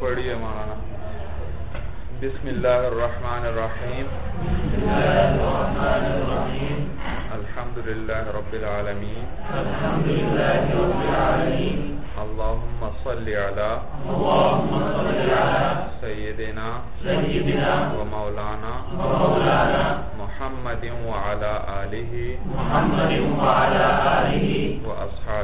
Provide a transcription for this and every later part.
پڑھیے مولانا۔ بسم اللہ الرحمن الرحیم۔ الحمد للہ رب العالمین۔ اللہم صلی علی سیدنا و مولانا محمد وعلا آلہ و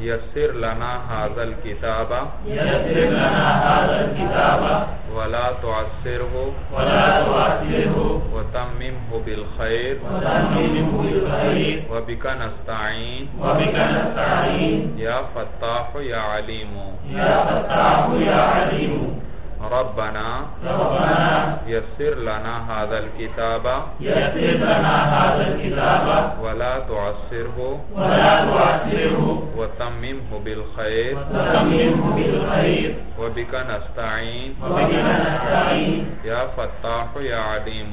یسر لنا هذا الكتاب. ولا تعسره. وتممه بالخير. وبك نستعين. يا فتاح يا عليم. ربنا یسر لنا هذا الكتاب ولا تعسره وتممه بالخير وبك نستعين يا فتاح يا عليم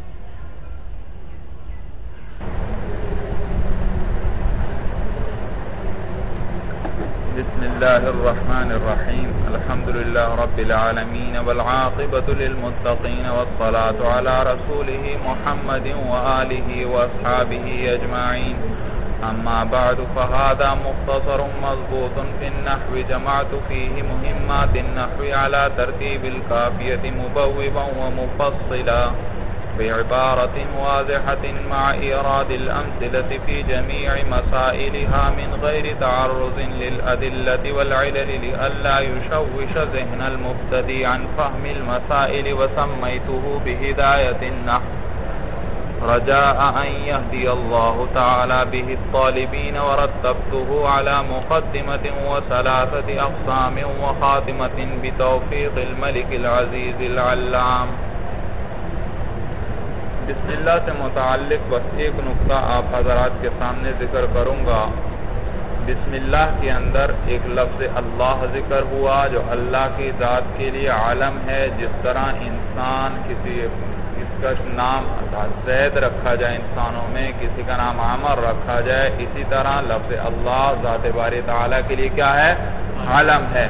بسم الله الرحمن الرحيم. الحمد لله رب العالمين والعاقبة للمتقين والصلاة على رسوله محمد وآله وأصحابه أجمعين. أما بعد، فهذا مختصر مضبوط في النحو. جمعت فيه مهمات النحو على ترتيب الكافية مبوبا ومفصلا. بعبارة واضحة مع إيراد الأمثلة في جميع مسائلها من غير تعرض للأدلة والعلل لألا يشوش ذهن المبتدي عن فهم المسائل وسميته بهداية النحو. رجاء أن يهدي الله تعالى به الطالبين ورتبته على مقدمة وثلاثة أقسام وخاتمة بتوفيق الملك العزيز العلام. بسم اللہ سے متعلق بس ایک نقطہ آپ حضرات کے سامنے ذکر کروں گا۔ بسم اللہ کے اندر ایک لفظ اللہ ذکر ہوا جو اللہ کی ذات کے لیے عالم ہے، جس طرح انسان کسی اس کا نام زید رکھا جائے، انسانوں میں کسی کا نام عمر رکھا جائے، اسی طرح لفظ اللہ ذات باری تعالیٰ کے لیے کیا ہے؟ عالم ہے۔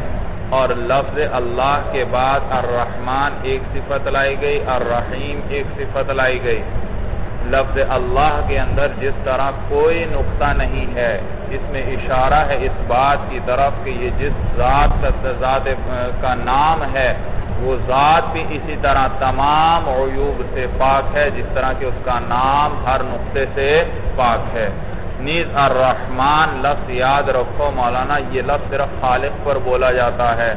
اور لفظ اللہ کے بعد الرحمن ایک صفت لائی گئی، الرحیم ایک صفت لائی گئی۔ لفظ اللہ کے اندر جس طرح کوئی نقطہ نہیں ہے، اس میں اشارہ ہے اس بات کی طرف کہ یہ جس ذات ذات کا نام ہے، وہ ذات بھی اسی طرح تمام عیوب سے پاک ہے، جس طرح کہ اس کا نام ہر نقطے سے پاک ہے۔ نیز الرحمن لفظ یاد رکھو، مولانا، یہ لفظ صرف خالق پر بولا جاتا ہے۔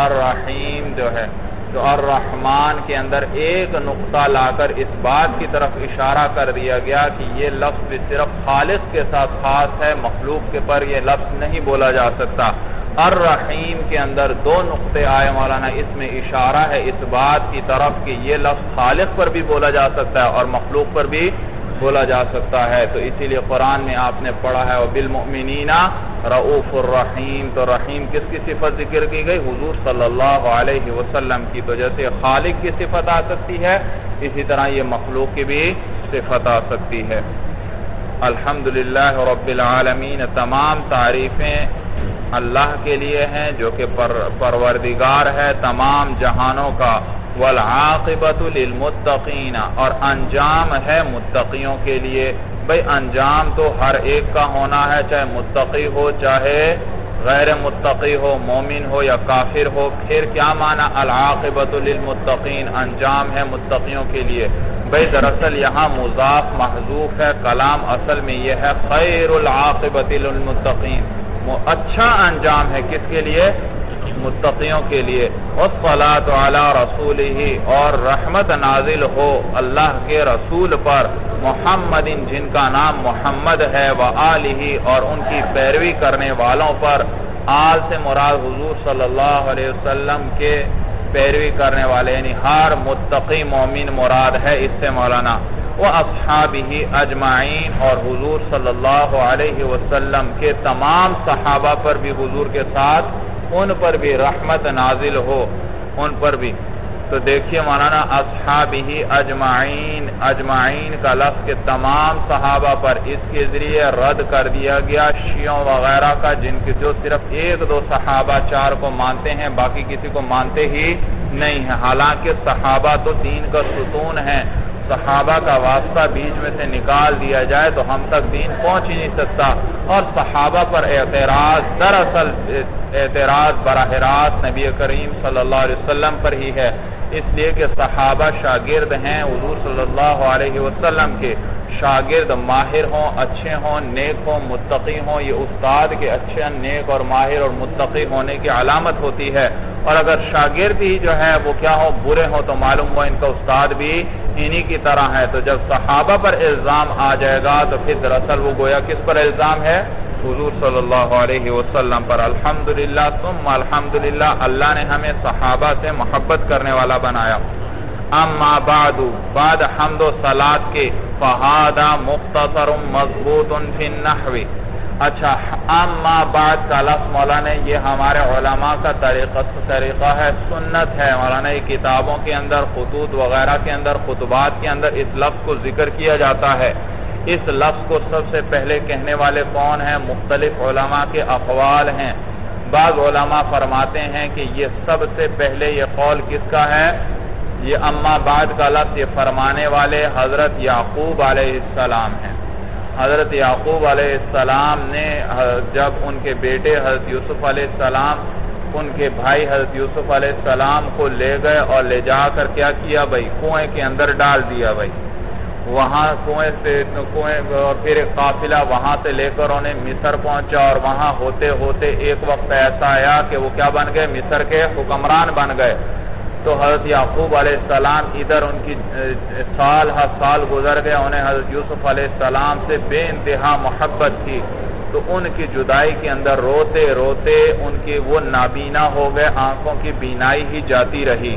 الرحیم جو ہے، تو الرحمن کے اندر ایک نقطہ لا کر اس بات کی طرف اشارہ کر دیا گیا کہ یہ لفظ بھی صرف خالق کے ساتھ خاص ہے، مخلوق کے پر یہ لفظ نہیں بولا جا سکتا۔ الرحیم کے اندر دو نقطے آئے، مولانا، اس میں اشارہ ہے اس بات کی طرف کہ یہ لفظ خالق پر بھی بولا جا سکتا ہے اور مخلوق پر بھی بولا جا سکتا ہے۔ تو اسی لیے قرآن میں آپ نے پڑھا ہے، وَبِالْمُؤْمِنِينَ رعوف الرحیم تو رحیم کس کی صفت ذکر کی گئی؟ حضور صلی اللہ علیہ وسلم کی تو جیسے خالق کی صفت آ سکتی ہے۔ اسی طرح یہ مخلوق کی بھی صفت آ سکتی ہے۔ الحمدللہ رب العالمین، تمام تعریفیں اللہ کے لیے ہیں جو کہ پروردگار ہے، تمام جہانوں کا۔ والعاقبت للمتقین۔ اور انجام ہے متقیوں کے لیے۔ بھئی انجام تو ہر ایک کا ہونا ہے، چاہے متقی ہو، چاہے غیر متقی ہو، مومن ہو یا کافر ہو۔ پھر کیا معنی العاقبت للمتقین۔ انجام ہے متقیوں کے لیے۔ بھئی دراصل یہاں مضاف محضوف ہے، کلام اصل میں یہ ہے، خیر العاقبت للمتقین۔ اچھا انجام ہے کس کے لیے؟ متقیوں کے لیے، والصلاة علی رسول ہی اور رحمت نازل ہو اللہ کے رسول پر۔ محمد، جن کا نام محمد ہے وآلہ اور ان کی پیروی کرنے والوں پر۔ آل سے مراد حضور صلی اللہ علیہ وسلم کے پیروی کرنے والے یعنی ہر متقی مومن مراد ہے اس سے مولانا۔ اصحابی اجمعین اور حضور صلی اللہ علیہ وسلم کے تمام صحابہ پر بھی حضور کے ساتھ، ان پر بھی رحمت نازل ہو، ان پر بھی۔ تو دیکھیے مولانا اصحابی اجمعین اجمعین کا لفظ کے تمام صحابہ پر اس کے ذریعے رد کر دیا گیا، شیعوں وغیرہ کا، جن کی جو صرف ایک دو صحابہ چار کو مانتے ہیں، باقی کسی کو مانتے ہی نہیں ہیں۔ حالانکہ صحابہ تو دین کا ستون ہیں۔ صحابہ کا واسطہ بیچ میں سے نکال دیا جائے تو ہم تک دین پہنچ ہی نہیں سکتا۔ اور صحابہ پر اعتراض دراصل اعتراض براہ راست نبی کریم صلی اللہ علیہ وسلم پر ہی ہے۔ اس لیے کہ صحابہ شاگرد ہیں، حضور صلی اللہ علیہ وسلم کے شاگرد ماہر ہوں، اچھے ہوں، نیک ہوں، متقی ہوں۔ یہ استاد کے اچھے نیک اور ماہر اور متقی ہونے کی علامت ہوتی ہے۔ اور اگر شاگرد ہی جو ہے وہ کیا ہو برے ہوں، تو معلوم ہو ان کا استاد بھی انہی کی طرح ہے۔ تو جب صحابہ پر الزام آ جائے گا، تو پھر دراصل وہ گویا کس پر الزام ہے؟ حضور صلی اللہ علیہ وسلم پر۔ الحمدللہ، ثم الحمدللہ، اللہ نے ہمیں صحابہ سے محبت کرنے والا بنایا۔ اما بعد بعد حمد و صلات کے فہادہ مختصر مضبوط فی النحوی۔ اچھا اما بعد کا لفظ مولانا، یہ ہمارے علماء کا طریقہ طریقہ ہے، سنت ہے۔ مولانا، یہ کتابوں کے اندر، خطوط وغیرہ کے اندر، خطبات کے اندر اس لفظ کو ذکر کیا جاتا ہے۔ اس لفظ کو سب سے پہلے کہنے والے کون ہیں؟ مختلف علماء کے اقوال ہیں۔ بعض علماء فرماتے ہیں کہ یہ سب سے پہلے یہ قول کس کا ہے؟ یہ اما بعد کا لفظ یہ فرمانے والے حضرت یعقوب علیہ السلام ہیں۔ حضرت یعقوب علیہ السلام نے جب ان کے بیٹے حضرت یوسف علیہ السلام، ان کے بھائی حضرت یوسف علیہ السلام کو لے گئے اور لے جا کر کیا کیا بھائی؟ کنویں کے اندر ڈال دیا بھائی۔ وہاں کنویں سے کنویں اور پھر ایک قافلہ وہاں سے لے کر انہیں مصر پہنچا اور وہاں ہوتے ہوتے ایک وقت ایسا آیا کہ وہ کیا بن گئے؟ مصر کے حکمران بن گئے۔ تو حضرت یعقوب علیہ السلام ادھر ان کی سال ہر سال گزر گئے۔ انہیں حضرت یوسف علیہ السلام سے بے انتہا محبت تھی۔ تو ان کی جدائی کے اندر روتے روتے ان کی وہ نابینا ہو گئے۔ آنکھوں کی بینائی ہی جاتی رہی۔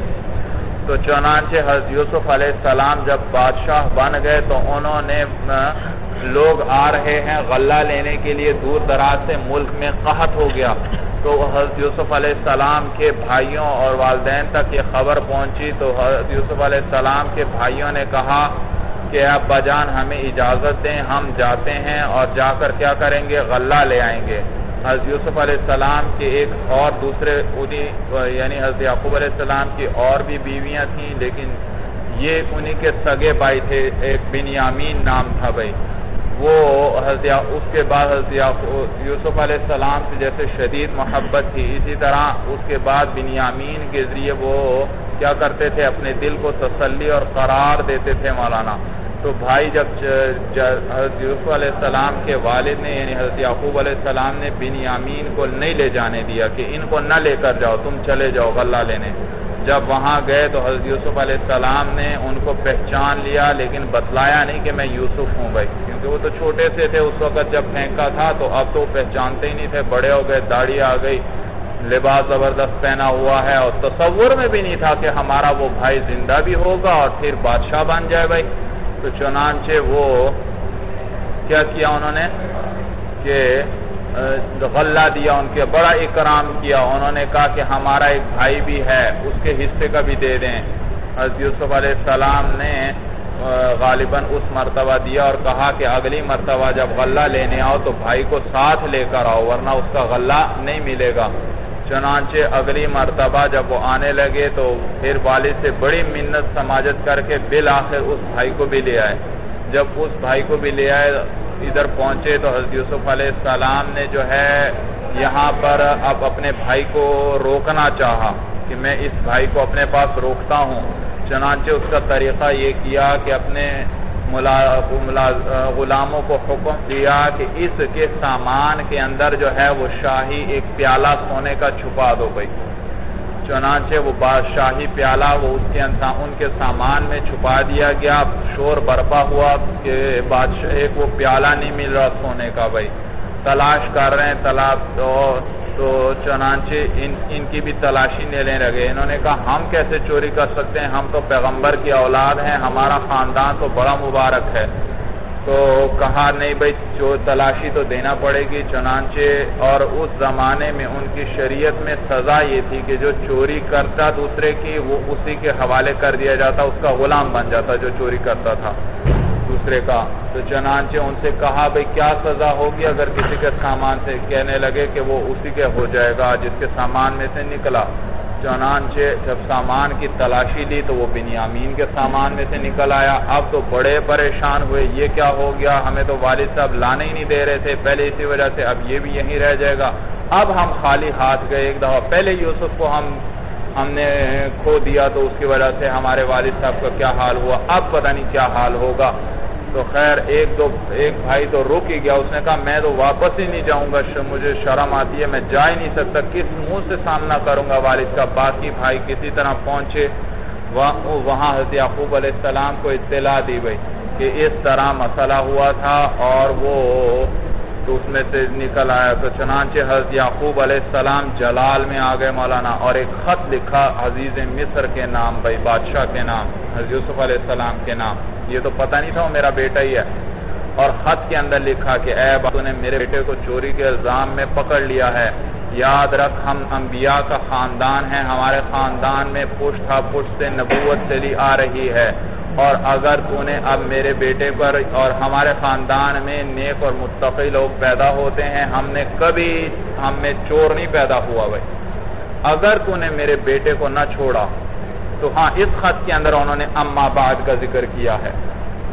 تو چنانچہ حضرت یوسف علیہ السلام جب بادشاہ بن گئے تو انہوں نے لوگ آ رہے ہیں غلہ لینے کے لیے دور دراز سے ملک میں قحط ہو گیا۔ تو حضرت یوسف علیہ السلام کے بھائیوں اور والدین تک یہ خبر پہنچی۔ تو حضرت یوسف علیہ السلام کے بھائیوں نے کہا کہ، اب بجان ہمیں اجازت دیں، ہم جاتے ہیں اور جا کر کیا کریں گے؟ غلہ لے آئیں گے۔ حضرت یوسف علیہ السلام کے ایک اور دوسرے یعنی حضرت یعقوب علیہ السلام کی اور بھی بیویاں تھیں، لیکن یہ انہی کے سگے بھائی تھے، ایک بنیامین نام تھا بھائی۔ وہ حضرت اس کے بعد حضرت یوسف علیہ السلام سے جیسے شدید محبت تھی، اسی طرح اس کے بعد بنیامین کے ذریعے وہ کیا کرتے تھے، اپنے دل کو تسلی اور قرار دیتے تھے مولانا۔ تو بھائی جب حضرت یوسف علیہ السلام کے والد نے یعنی حضرت یعقوب علیہ السلام نے بن یامین کو نہیں لے جانے دیا کہ ان کو نہ لے کر جاؤ، تم چلے جاؤ غلہ لینے۔ جب وہاں گئے تو حضرت یوسف علیہ السلام نے ان کو پہچان لیا، لیکن بتلایا نہیں کہ میں یوسف ہوں بھائی، کیونکہ وہ تو چھوٹے سے تھے، اس وقت جب پھینکا تھا تو اب تو پہچانتے ہی نہیں تھے، بڑے ہو گئے، داڑھی آ گئی، لباس زبردست پہنا ہوا ہے، اور تصور میں بھی نہیں تھا کہ ہمارا وہ بھائی زندہ بھی ہوگا اور پھر بادشاہ بن جائے بھائی۔ تو چنانچہ وہ کیا کیا انہوں نے کہ غلہ دیا ان کے، بڑا اکرام کیا۔ انہوں نے کہا کہ ہمارا ایک بھائی بھی ہے، اس کے حصے کا بھی دے دیں۔ حضرت یوسف علیہ السلام نے غالباً اس مرتبہ دیا اور کہا کہ اگلی مرتبہ جب غلہ لینے آؤ تو بھائی کو ساتھ لے کر آؤ، ورنہ اس کا غلہ نہیں ملے گا۔ چنانچہ اگلی مرتبہ جب وہ آنے لگے تو پھر والد سے بڑی منت سماجت کر کے بالآخر اس بھائی کو بھی لے آئے۔ جب اس بھائی کو بھی لے آئے، ادھر پہنچے تو حضرت یوسف علیہ السلام نے جو ہے یہاں پر اب اپنے بھائی کو روکنا چاہا کہ میں اس بھائی کو اپنے پاس روکتا ہوں۔ چنانچہ اس کا طریقہ یہ کیا کہ اپنے غلاموں کو حکم دیا کہ اس کے سامان کے اندر جو ہے وہ شاہی ایک پیالہ سونے کا چھپا دو بھائی۔ چنانچہ وہ بادشاہی پیالہ وہ اس کے ان کے سامان میں چھپا دیا گیا۔ شور برپا ہوا کہ بادشاہ ایک وہ پیالہ نہیں مل رہا سونے کا بھائی۔ تلاش کر رہے ہیں، تلاش تو چنانچہ ان ان کی بھی تلاشی لینے لگے انہوں نے کہا، ہم کیسے چوری کر سکتے ہیں؟ ہم تو پیغمبر کی اولاد ہیں، ہمارا خاندان تو بڑا مبارک ہے۔ تو کہا، نہیں بھائی، جو تلاشی تو دینا پڑے گی۔ چنانچہ، اور اس زمانے میں ان کی شریعت میں سزا یہ تھی کہ جو چوری کرتا دوسرے کی، وہ اسی کے حوالے کر دیا جاتا، اس کا غلام بن جاتا جو چوری کرتا تھا۔ دوسرے کا۔ تو چنانچہ ان سے کہا بھائی کیا سزا ہوگی اگر کسی کے سامان سے کہنے لگے کہ وہ اسی کے ہو جائے گا، جس کے سامان میں سے نکلا۔ چنانچہ جب سامان کی تلاشی لی تو وہ بنیامین کے سامان میں سے نکل آیا۔ اب تو بڑے پریشان ہوئے، یہ کیا ہو گیا؟ ہمیں تو والد صاحب لانے ہی نہیں دے رہے تھے، پہلے اسی وجہ سے اب یہ بھی یہیں رہ جائے گا۔ اب ہم خالی ہاتھ گئے ایک دفعہ۔ پہلے یوسف کو ہم ہم نے کھو دیا تو اس کی وجہ سے ہمارے والد صاحب کا کیا حال ہوا؟ اب پتہ نہیں کیا حال ہوگا۔ تو خیر، ایک دو، ایک بھائی تو رک ہی گیا۔ اس نے کہا، میں تو واپس ہی نہیں جاؤں گا مجھے شرم آتی ہے، میں جا ہی نہیں سکتا۔ کس منہ سے سامنا کروں گا والد کا؟ باقی بھائی کسی طرح پہنچے وہاں حضرت یعقوب علیہ السلام کو اطلاع دی گئی کہ اس طرح مسئلہ ہوا تھا اور وہ تو اس میں سے نکل آیا تو چنانچہ حضرت یعقوب علیہ السلام جلال میں آ گئے مولانا اور ایک خط لکھا، عزیز مصر کے نام، بھائی بادشاہ کے نام، حضرت یوسف علیہ السلام کے نام۔ یہ تو پتہ نہیں تھا وہ میرا بیٹا ہی ہے۔ اور خط کے اندر لکھا کہ، اے تو نے میرے بیٹے کو چوری کے الزام میں پکڑ لیا ہے۔ یاد رکھ، ہم انبیاء کا خاندان ہے ہمارے خاندان میں پشت ہا پشت سے نبوت چلی آ رہی ہے۔ اور اگر تو نے اب میرے بیٹے پر اور ہمارے خاندان میں نیک اور متقی لوگ پیدا ہوتے ہیں، ہم نے کبھی ہم میں چور نہیں پیدا ہوا بھائی۔ اگر تو نے میرے بیٹے کو نہ چھوڑا، تو ہاں اس خط کے اندر انہوں نے اما بعد کا ذکر کیا ہے۔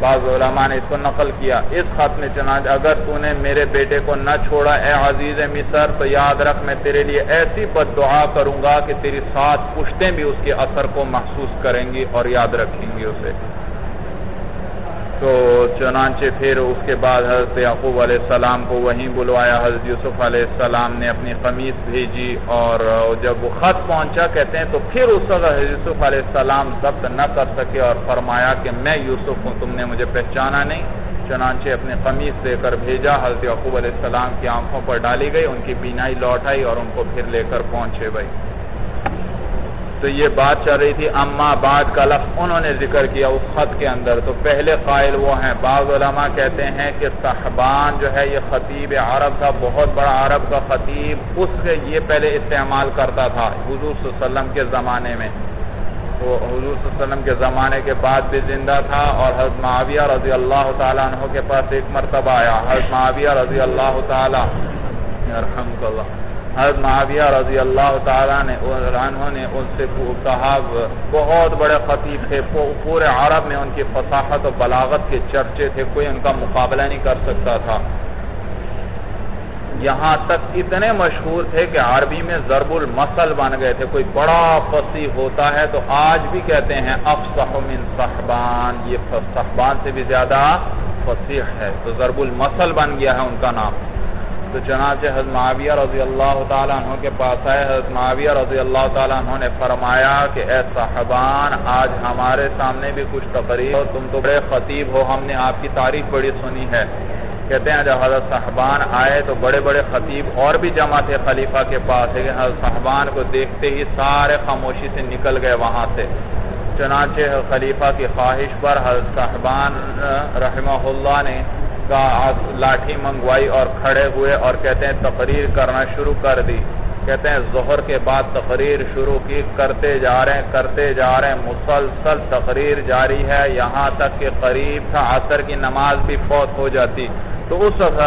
بعض علماء نے اس کو نقل کیا۔ اس خط میں چنانچہ اگر تو نے میرے بیٹے کو نہ چھوڑا، اے عزیز مصر، تو یاد رکھ میں تیرے لیے ایسی بد دعا کروں گا کہ تیری سات پشتیں بھی اس کے اثر کو محسوس کریں گی اور یاد رکھیں گی اسے۔ تو چنانچہ پھر اس کے بعد حضرت یعقوب علیہ السلام کو وہیں بلوایا۔ حضرت یوسف علیہ السلام نے اپنی قمیص بھیجی اور جب وہ خط پہنچا کہتے ہیں تو پھر اس وقت حضرت یوسف علیہ السلام ضبط نہ کر سکے اور فرمایا کہ میں یوسف ہوں، تم نے مجھے پہچانا نہیں۔ چنانچہ اپنے قمیص دے کر بھیجا۔ حضرت یعقوب علیہ السلام کی آنکھوں پر ڈالی گئی، ان کی بینائی لوٹ آئی اور ان کو پھر لے کر پہنچے بھائی۔ تو یہ بات چل رہی تھی، اما بعد کا لفظ انہوں نے ذکر کیا اس خط کے اندر۔ تو پہلے قائل وہ ہیں۔ بعض علماء کہتے ہیں کہ صحبان جو ہے، یہ خطیب عرب تھا، بہت بڑا عرب کا خطیب، اس سے یہ پہلے استعمال کرتا تھا حضور صلی اللہ علیہ وسلم کے زمانے میں۔ تو حضور صلی اللہ علیہ وسلم کے زمانے کے بعد بھی زندہ تھا اور حضرت معاویہ رضی اللہ تعالیٰ عنہ کے پاس ایک مرتبہ آیا۔ حضرت معاویہ رضی اللہ تعالیٰ۔ اللہ۔ حضرت معاویہ رضی اللہ تعالیٰ نے عنہ نے ان سے کہا بہت بڑے خطیب تھے پورے عرب میں ان کی فصاحت و بلاغت کے چرچے تھے، کوئی ان کا مقابلہ نہیں کر سکتا تھا۔ یہاں تک اتنے مشہور تھے کہ عربی میں ضرب المسل بن گئے تھے۔ کوئی بڑا فصیح ہوتا ہے تو آج بھی کہتے ہیں افصح من صحبان۔ یہ صحبان سے بھی زیادہ فصیح ہے۔ تو ضرب المسل بن گیا ہے ان کا نام۔ تو چنانچہ حضرت معاویہ رضی اللہ تعالیٰ عنہ کے پاس آئے۔ حضرت معاویہ رضی اللہ تعالیٰ عنہ نے فرمایا کہ اے صحبان آج ہمارے سامنے بھی کچھ تقریب ہو تم تو بڑے خطیب ہو۔ ہم نے آپ کی تعریف بڑی سنی ہے۔ کہتے ہیں، جب حضرت صحبان آئے تو بڑے بڑے خطیب اور بھی جمع تھے خلیفہ کے پاس لیکن حضرت صحبان کو دیکھتے ہی سارے خاموشی سے نکل گئے وہاں سے۔ چنانچہ خلیفہ کی خواہش پر حضرت صحبان رحمہ اللہ نے کا لاٹھی منگوائی اور کھڑے ہوئے اور کہتے ہیں تقریر کرنا شروع کر دی۔ کہتے ہیں ظہر کے بعد تقریر شروع کی، کرتے جا رہے ہیں، کرتے جا رہے ہیں، مسلسل تقریر جاری ہے۔ یہاں تک کہ قریب تھا، عصر کی نماز بھی فوت ہو جاتی۔ تو اس وقت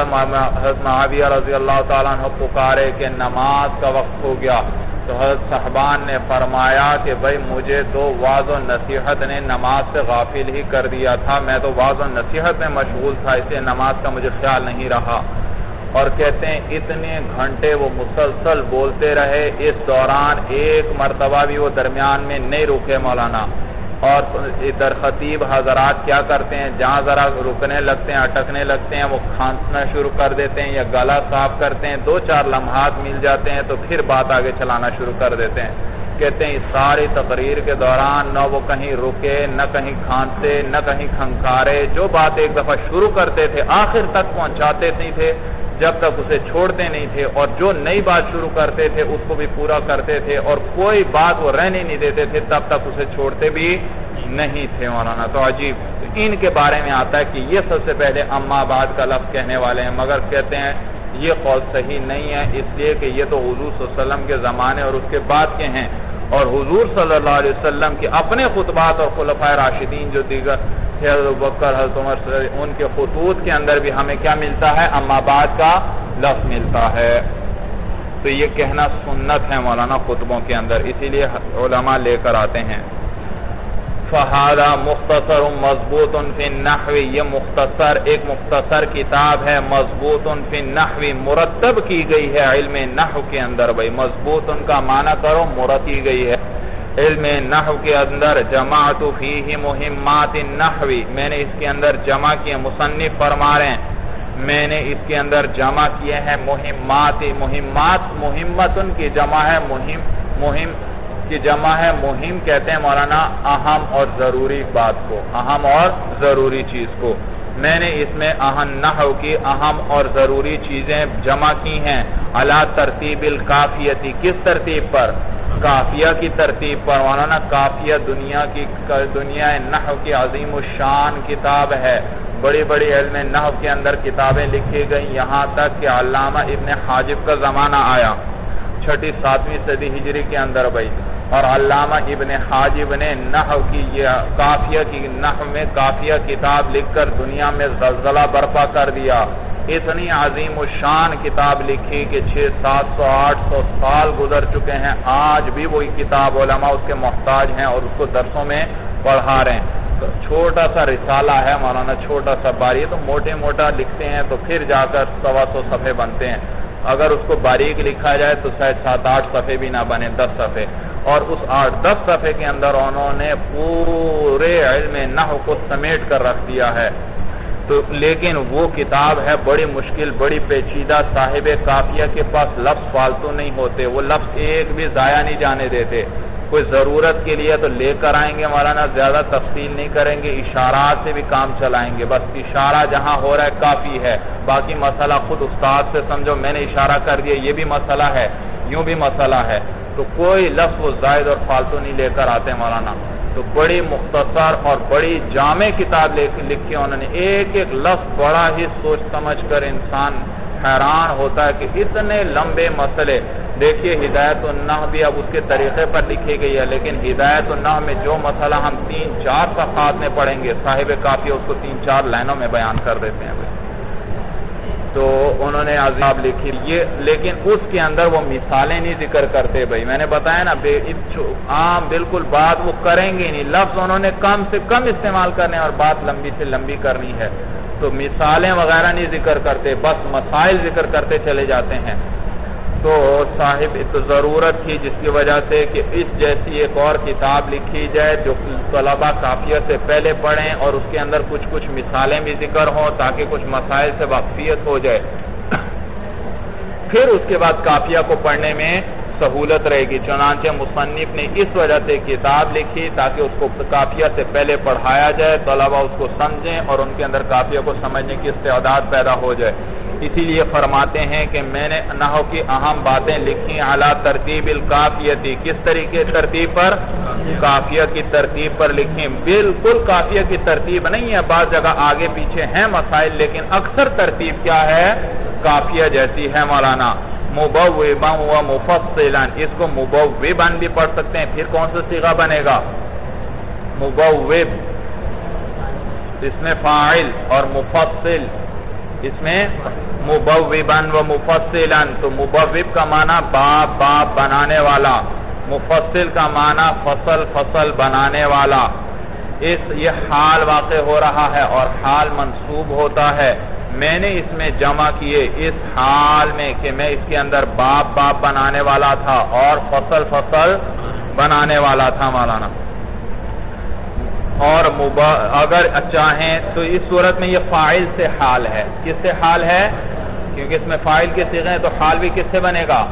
حضرت معاویہ رضی اللہ تعالیٰ عنہ پکارے کہ نماز کا وقت ہو گیا۔ تو حضرت صحبان نے فرمایا کہ بھئی مجھے تو واض و نصیحت نے نماز سے غافل ہی کر دیا تھا۔ میں تو واض و نصیحت میں مشغول تھا اسے نماز کا مجھے خیال نہیں رہا۔ اور کہتے ہیں اتنے گھنٹے وہ مسلسل بولتے رہے، اس دوران ایک مرتبہ بھی وہ درمیان میں نہیں رکے مولانا۔ اور ادھر خطیب حضرات کیا کرتے ہیں؟ جہاں ذرا رکنے لگتے ہیں، اٹکنے لگتے ہیں، وہ کھانسنا شروع کر دیتے ہیں یا گلا صاف کرتے ہیں، دو چار لمحات مل جاتے ہیں تو پھر بات آگے چلانا شروع کر دیتے ہیں۔ کہتے ہیں اس ساری تقریر کے دوران نہ وہ کہیں رکے، نہ کہیں کھانسے، نہ کہیں کھنکارے، جو بات ایک دفعہ شروع کرتے تھے، آخر تک پہنچاتے نہیں تھے، جب تک اسے چھوڑتے نہیں تھے، اور جو نئی بات شروع کرتے تھے، اس کو بھی پورا کرتے تھے، اور کوئی بات وہ رہنے نہیں دیتے تھے، تب تک اسے چھوڑتے بھی نہیں تھے مولانا. تو عجیب. ان کے بارے میں آتا ہے کہ یہ سب سے پہلے اما بعد کا لفظ کہنے والے ہیں، مگر کہتے ہیں، یہ قول صحیح نہیں ہے، اس لیے کہ یہ تو حضور صلی اللہ علیہ وسلم کے زمانے اور اس کے بعد کے ہیں۔ اور حضور صلی اللہ علیہ وسلم کے اپنے خطبات اور خلفۂ راشدین جو دیگر حضرت بکر حضرت عمر، ان کے خطوط کے اندر بھی ہمیں کیا ملتا ہے؟ اما بعد کا لفظ ملتا ہے۔ تو یہ کہنا سنت ہے مولانا خطبوں کے اندر، اسی لیے علماء لے کر آتے ہیں۔ فہادہ مختصر مضبوط فی النحوی یہ مختصر، ایک مختصر کتاب ہے، مضبوط فی النحوی مرتب کی گئی ہے علم نحو کے اندر بھئی مضبوط ان کا معنی کرو مرتب کی گئی ہے۔ علم نحو کے اندر جماعت فیہ مہمات النحوی میں نے اس کے اندر جمع کیا مصنف فرما رہے ہیں۔ میں نے اس کے اندر جمع کیے ہیں مہمات مہمات مہمت ان کی جمع ہے، مہم مہم کی جمع ہے، مہم کہتے ہیں مولانا، اہم اور ضروری بات کو، اہم اور ضروری چیز کو۔ میں نے اس میں اہم نحو کی اہم اور ضروری چیزیں جمع کی ہیں۔ اللہ ترتیب القافیتی کس ترتیب پر؟ کافیہ کی ترتیب پر۔ مولانا، کافیہ دنیا کی، دنیا نحو کی عظیم الشان کتاب ہے۔ بڑی بڑی علم نحو کے اندر کتابیں لکھی گئیں۔ یہاں تک کہ علامہ ابن حاجب کا زمانہ آیا۔ چھٹی ساتویں صدی ہجری کے اندر بھائی۔ اور علامہ ابن حاجب نے نحو کی یہ کافیہ کی نحو میں کافیہ کتاب لکھ کر دنیا میں زلزلہ برپا کر دیا۔ اتنی عظیم و شان کتاب لکھی کہ چھ سات سو آٹھ سو سال گزر چکے ہیں۔ آج بھی وہی کتاب علماء اس کے محتاج ہیں اور اس کو درسوں میں پڑھا رہے ہیں۔ چھوٹا سا رسالہ ہے مولانا، چھوٹا سا باری۔ تو موٹے موٹا لکھتے ہیں تو پھر جا کر سوا سو صفحے بنتے ہیں۔ اگر اس کو باریک لکھا جائے تو شاید سات آٹھ صفحے بھی نہ بنے، دس صفحے۔ اور اس آٹھ، دس صفحے کے اندر انہوں نے پورے علم نحو کو سمیٹ کر رکھ دیا ہے۔ تو لیکن وہ کتاب ہے بڑی مشکل، بڑی پیچیدہ، صاحب کافیہ کے پاس لفظ فالتو نہیں ہوتے، وہ لفظ ایک بھی ضائع نہیں جانے دیتے۔ کوئی ضرورت کے لیے تو لے کر آئیں گے، مولانا، زیادہ تفصیل نہیں کریں گے، اشارات سے بھی کام چلائیں گے۔ بس اشارہ جہاں ہو رہا ہے کافی ہے۔ باقی مسئلہ خود استاد سے سمجھو، میں نے اشارہ کر دیا، یہ بھی مسئلہ ہے، یوں بھی مسئلہ ہے۔ تو کوئی لفظ و زائد اور فالتو نہیں لے کر آتے مولانا۔ تو بڑی مختصر اور بڑی جامع کتاب لکھی انہوں نے ایک ایک لفظ بڑا ہی سوچ سمجھ کر انسان حیران ہوتا ہے کہ اتنے لمبے مسئلے، دیکھیے ہدایت النح بھی اب اس کے طریقے پر لکھی گئی ہے، لیکن ہدایت النح میں جو مسئلہ ہم تین چار صفحات میں پڑھیں گے، صاحب کافی اس کو تین چار لائنوں میں بیان کر دیتے ہیں۔ تو انہوں نے عذاب لکھی یہ، لیکن اس کے اندر وہ مثالیں نہیں ذکر کرتے بھائی۔ میں نے بتایا نا عام بالکل بات وہ کریں گے نہیں۔ لفظ انہوں نے کم سے کم استعمال کرنے اور بات لمبی سے لمبی کرنی ہے۔ تو مثالیں وغیرہ نہیں ذکر کرتے، بس مسائل ذکر کرتے چلے جاتے ہیں۔ تو صاحب ضرورت تھی جس کی وجہ سے کہ اس جیسی ایک اور کتاب لکھی جائے جو طلبہ کافیہ سے پہلے پڑھیں اور اس کے اندر کچھ کچھ مثالیں بھی ذکر ہوں تاکہ کچھ مسائل سے واقفیت ہو جائے۔ پھر اس کے بعد کافیہ کو پڑھنے میں سہولت رہے گی۔ چنانچہ مصنف نے اس وجہ سے کتاب لکھی تاکہ اس کو کافیہ سے پہلے پڑھایا جائے طلبہ اس کو سمجھیں اور ان کے اندر کافیہ کو سمجھنے کی استعداد پیدا ہو جائے۔ اسی لیے فرماتے ہیں کہ میں نے نحو کی اہم باتیں لکھی اعلیٰ ترتیب القافیتی کس طریقے ترتیب پر؟ کافیہ کی ترتیب پر لکھی۔ بالکل کافیہ کی ترتیب نہیں ہے، بعض جگہ آگے پیچھے ہیں مسائل، لیکن اکثر ترتیب کیا ہے؟ کافیہ جیسی ہے مولانا۔ مبوبا و مفصلا۔ اس کو مبوبا بھی پڑھ سکتے ہیں، پھر کون سا سیغہ بنے گا؟ مبوب۔ اس میں فاعل اور مفصل۔ اس میں مبوبا و مفصلا۔ تو مبوب کا معنی باب باب بنانے والا، مفصل کا معنی فصل فصل بنانے والا۔ اس یہ حال واقع ہو رہا ہے اور حال منصوب ہوتا ہے۔ میں نے اس میں جمع کیے اس حال میں کہ میں اس کے اندر باپ باپ بنانے والا تھا اور فصل فصل بنانے والا تھا مولانا۔ اور اگر چاہیں تو اس صورت میں یہ فائل سے حال ہے۔ کس سے حال ہے؟ کیونکہ اس میں فائل کے سیغے ہیں تو حال بھی کس سے بنے گا؟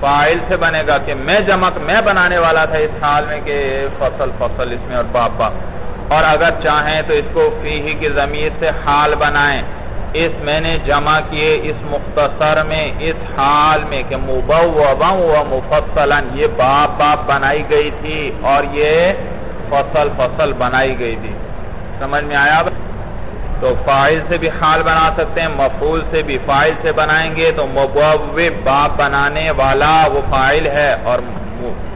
فائل سے بنے گا کہ میں جمع، میں بنانے والا تھا اس حال میں کہ فصل فصل اس میں اور باپ باپ۔ اور اگر چاہیں تو اس کو فی ہی کی ضمیر سے حال بنائیں۔ اس میں نے جمع کیے اس مختصر میں، اس حال میں کہ مبوبا و مفصلا یہ باپ باپ بنائی گئی تھی اور یہ فصل فصل بنائی گئی تھی۔ سمجھ میں آیا تو فائل سے بھی حال بنا سکتے ہیں، مفعول سے بھی فائل سے بنائیں گے۔ تو مبوب باپ بنانے والا وہ فائل ہے اور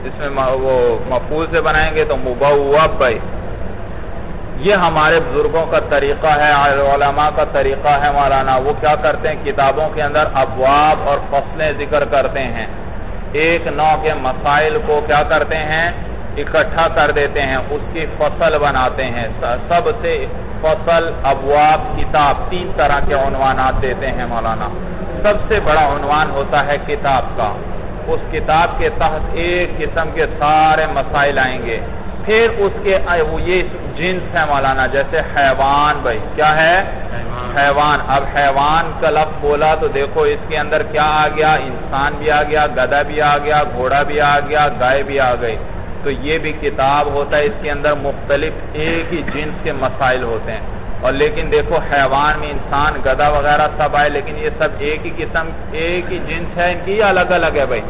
اس میں وہ مفعول سے بنائیں گے تو مبوب بھائی یہ ہمارے بزرگوں کا طریقہ ہے علماء کا طریقہ ہے مولانا۔ وہ کیا کرتے ہیں؟ کتابوں کے اندر ابواب اور فصلیں ذکر کرتے ہیں۔ ایک نو کے مسائل کو کیا کرتے ہیں؟ اکٹھا کر دیتے ہیں، اس کی فصل بناتے ہیں۔ سب سے فصل، ابواب، کتاب، تین طرح کے عنوانات دیتے ہیں مولانا۔ سب سے بڑا عنوان ہوتا ہے کتاب کا۔ اس کتاب کے تحت ایک قسم کے سارے مسائل آئیں گے۔ پھر اس کے یہ جنس ہے مولانا جیسے حیوان بھائی۔ کیا ہے؟ حیوان۔ اب حیوان کا لفظ بولا تو دیکھو اس کے اندر کیا آ گیا۔ انسان بھی آ گیا گدا بھی آ گیا گھوڑا بھی آ گیا گائے بھی آ گئی۔ تو یہ بھی کتاب ہوتا ہے اس کے اندر مختلف ایک ہی جنس کے مسائل ہوتے ہیں۔ اور لیکن دیکھو حیوان میں انسان گدا وغیرہ سب آئے لیکن یہ سب ایک ہی قسم ایک ہی جنس ہے ان کی الگ الگ ہے بھائی؟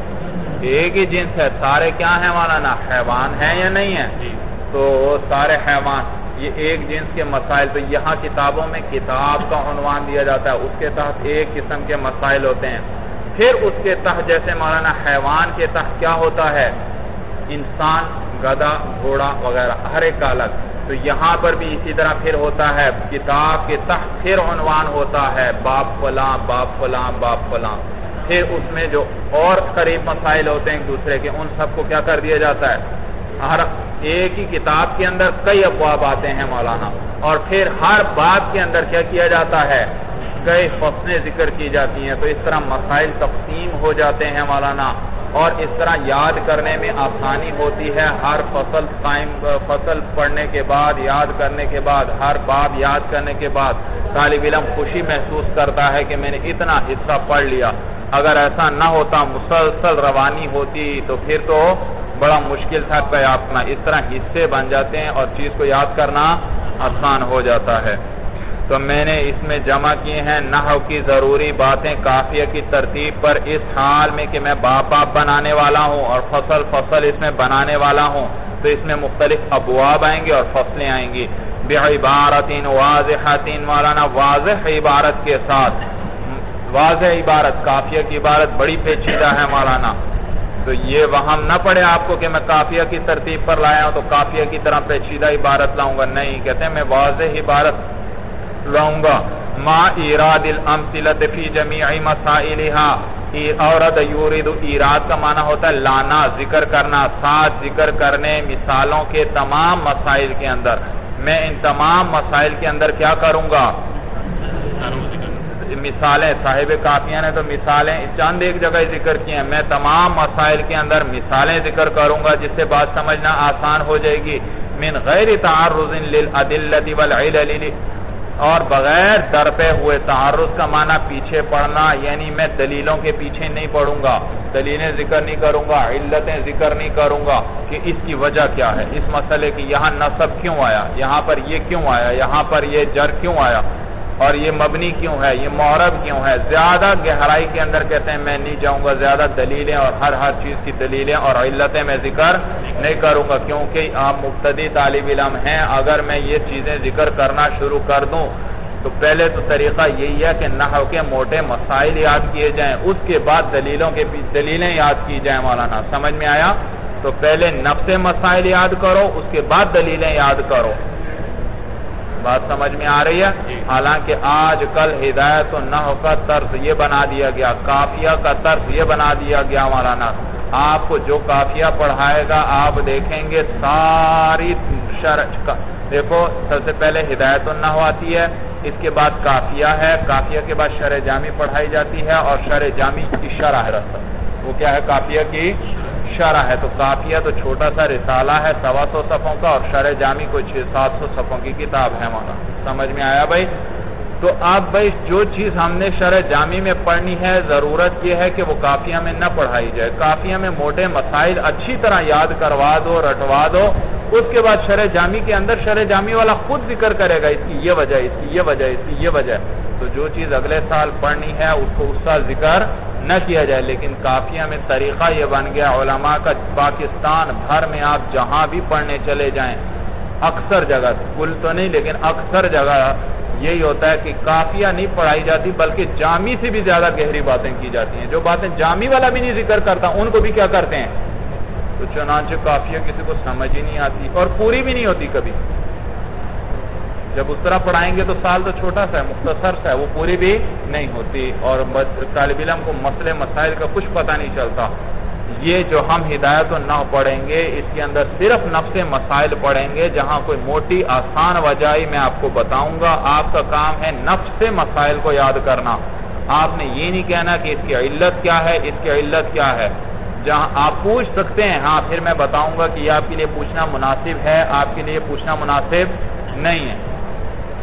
ایک ہی جنس ہے۔ سارے کیا ہیں مولانا؟ حیوان ہیں یا نہیں ہیں؟ جی۔ تو سارے حیوان، یہ ایک جنس کے مسائل، تو یہاں کتابوں میں کتاب کا عنوان دیا جاتا ہے۔ اس کے تحت ایک قسم کے مسائل ہوتے ہیں۔ پھر اس کے تحت جیسے مولانا حیوان کے تحت کیا ہوتا ہے؟ انسان گدا گھوڑا وغیرہ، ہر ایک کا الگ۔ تو یہاں پر بھی اسی طرح پھر ہوتا ہے۔ کتاب کے تحت پھر عنوان ہوتا ہے، باپ فلاں باپ فلاں باپ فلاں۔ پھر اس میں جو اور قریب مسائل ہوتے ہیں ایک دوسرے کے، ان سب کو کیا کر دیا جاتا ہے؟ ہر ایک ہی کتاب کے اندر کئی ابواب آتے ہیں مولانا، اور پھر ہر بات کے اندر کیا کیا جاتا ہے؟ کئی فصلیں ذکر کی جاتی ہیں، تو اس طرح مسائل تقسیم ہو جاتے ہیں مولانا، اور اس طرح یاد کرنے میں آسانی ہوتی ہے۔ ہر فصل فصل پڑھنے کے بعد، یاد کرنے کے بعد، ہر باب یاد کرنے کے بعد طالب علم خوشی محسوس کرتا ہے کہ میں نے اتنا حصہ پڑھ لیا۔ اگر ایسا نہ ہوتا، مسلسل روانی ہوتی تو پھر تو بڑا مشکل تھا کہ اپنا اس طرح حصے بن جاتے ہیں اور چیز کو یاد کرنا آسان ہو جاتا ہے۔ تو میں نے اس میں جمع کیے ہیں نحو کی ضروری باتیں، کافیہ کی ترتیب پر اس حال میں کہ میں باپ باپ بنانے والا ہوں اور فصل فصل اس میں بنانے والا ہوں۔ تو اس میں مختلف ابواب آئیں گے اور فصلیں آئیں گی۔ بے عبارت واضح مولانا واضح عبارت کے ساتھ۔ واضح عبارت، کافیہ کی عبارت، بڑی پیچیدہ ہے مولانا۔ تو یہ وہم نہ پڑے آپ کو کہ میں کافیہ کی ترتیب پر لایا ہوں تو کافیہ کی طرح پیچیدہ عبارت لاؤں گا۔ نہیں، کہتے ہیں میں واضح عبارت لاؤں گا۔ ما ایراد الامثلت فی جمیع مسائلہا اورد یورد ایراد کا معنی ہوتا ہے لانا، ذکر کرنا، ساتھ ذکر کرنے، مثالوں کے تمام مسائل کے اندر۔ میں ان تمام مسائل کے اندر کیا کروں گا؟ مثالیں، صاحب کافیہ نے تو مثالیں چند ایک جگہ ذکر کی ہیں۔ میں تمام مسائل کے اندر مثالیں ذکر کروں گا جس سے بات سمجھنا آسان ہو جائے گی۔ من غیر تعرض للعدلت والعلل اور بغیر درپے ہوئے تعرض کا معنی پیچھے پڑنا یعنی میں دلیلوں کے پیچھے نہیں پڑوں گا۔ دلیلیں ذکر نہیں کروں گا، علتیں ذکر نہیں کروں گا کہ اس کی وجہ کیا ہے۔ اس مسئلے کی یہاں نصب کیوں آیا؟ یہاں پر یہ کیوں آیا؟ یہاں پر یہ جر کیوں آیا؟ اور یہ مبنی کیوں ہے؟ یہ معرب کیوں ہے؟ زیادہ گہرائی کے اندر کہتے ہیں، میں نہیں جاؤں گا، زیادہ دلیلیں اور ہر ہر چیز کی دلیلیں اور علتیں میں ذکر نہیں کروں گا، کیونکہ آپ مقتدی طالب علم ہیں۔ اگر میں یہ چیزیں ذکر کرنا شروع کر دوں، تو پہلے تو طریقہ یہی ہے کہ نحو کے موٹے مسائل یاد کیے جائیں، اس کے بعد دلیلوں کے دلیلیں یاد کی جائیں، مولانا، سمجھ میں آیا؟ تو پہلے نفس مسائل یاد کرو، اس کے بعد دلیلیں یاد کرو۔ بات سمجھ میں آ رہی ہے؟ جی۔ حالانکہ آج کل ہدایت و نحو کا طرز یہ بنا دیا گیا کافیہ کا طرز یہ بنا دیا گیا مولانا۔ آپ کو جو کافیہ پڑھائے گا آپ دیکھیں گے ساری شرح دیکھو سب سے پہلے ہدایت و نحو آتی ہے اس کے بعد کافیہ ہے۔ کافیہ کے بعد شرح جامی پڑھائی جاتی ہے اور شرح جامی کی شرح رسم وہ کیا ہے؟ کافیہ کی شرح ہے تو کافیہ تو چھوٹا سا رسالہ ہے، سوا سو صفوں کا اور شرح جامی کوئی چھ سات سو صفوں کی کتاب ہے وہاں۔ سمجھ میں آیا بھائی؟ تو اب بھائی جو چیز ہم نے شرح جامی میں پڑھنی ہے، ضرورت یہ ہے کہ وہ کافیہ میں نہ پڑھائی جائے۔ کافیہ میں موٹے مسائل اچھی طرح یاد کروا دو، رٹوا دو۔ اس کے بعد شرح جامی کے اندر شرح جامی والا خود ذکر کرے گا، اس کی یہ وجہ، اس کی یہ وجہ، اس کی یہ وجہ۔ تو جو چیز اگلے سال پڑھنی ہے، اس کو اس سال ذکر نہ کیا جائے۔ لیکن کافیہ میں طریقہ یہ بن گیا، علماء کا پاکستان بھر میں آپ جہاں بھی پڑھنے چلے جائیں۔ اکثر جگہ کل تو نہیں، لیکن اکثر جگہ یہی ہوتا ہے کہ کافیہ نہیں پڑھائی جاتی، بلکہ جامی سے بھی زیادہ گہری باتیں کی جاتی ہیں۔ جو باتیں جامی والا بھی نہیں ذکر کرتا، ان کو بھی کیا کرتے ہیں؟ تو چنانچہ کافیہ کسی کو سمجھ ہی نہیں آتی اور پوری بھی نہیں ہوتی کبھی۔ جب اس طرح پڑھائیں گے تو سال تو چھوٹا سا ہے، مختصر سا ہے، وہ پوری بھی نہیں ہوتی۔ اور طالب علم کو مسئلے، مسائل کا کچھ پتہ نہیں چلتا۔ یہ جو ہم ہدایت و نہ پڑھیں گے، اس کے اندر صرف نفس مسائل پڑھیں گے، جہاں کوئی موٹی آسان وجائی میں آپ کو بتاؤں گا، آپ کا کام ہے نفس مسائل کو یاد کرنا۔ آپ نے یہ نہیں کہنا کہ اس کی علت کیا ہے، اس کی علت کیا ہے۔ جہاں آپ پوچھ سکتے ہیں ہاں پھر میں بتاؤں گا کہ یہ آپ کے لیے پوچھنا مناسب ہے، آپ کے لیے پوچھنا مناسب نہیں ہے۔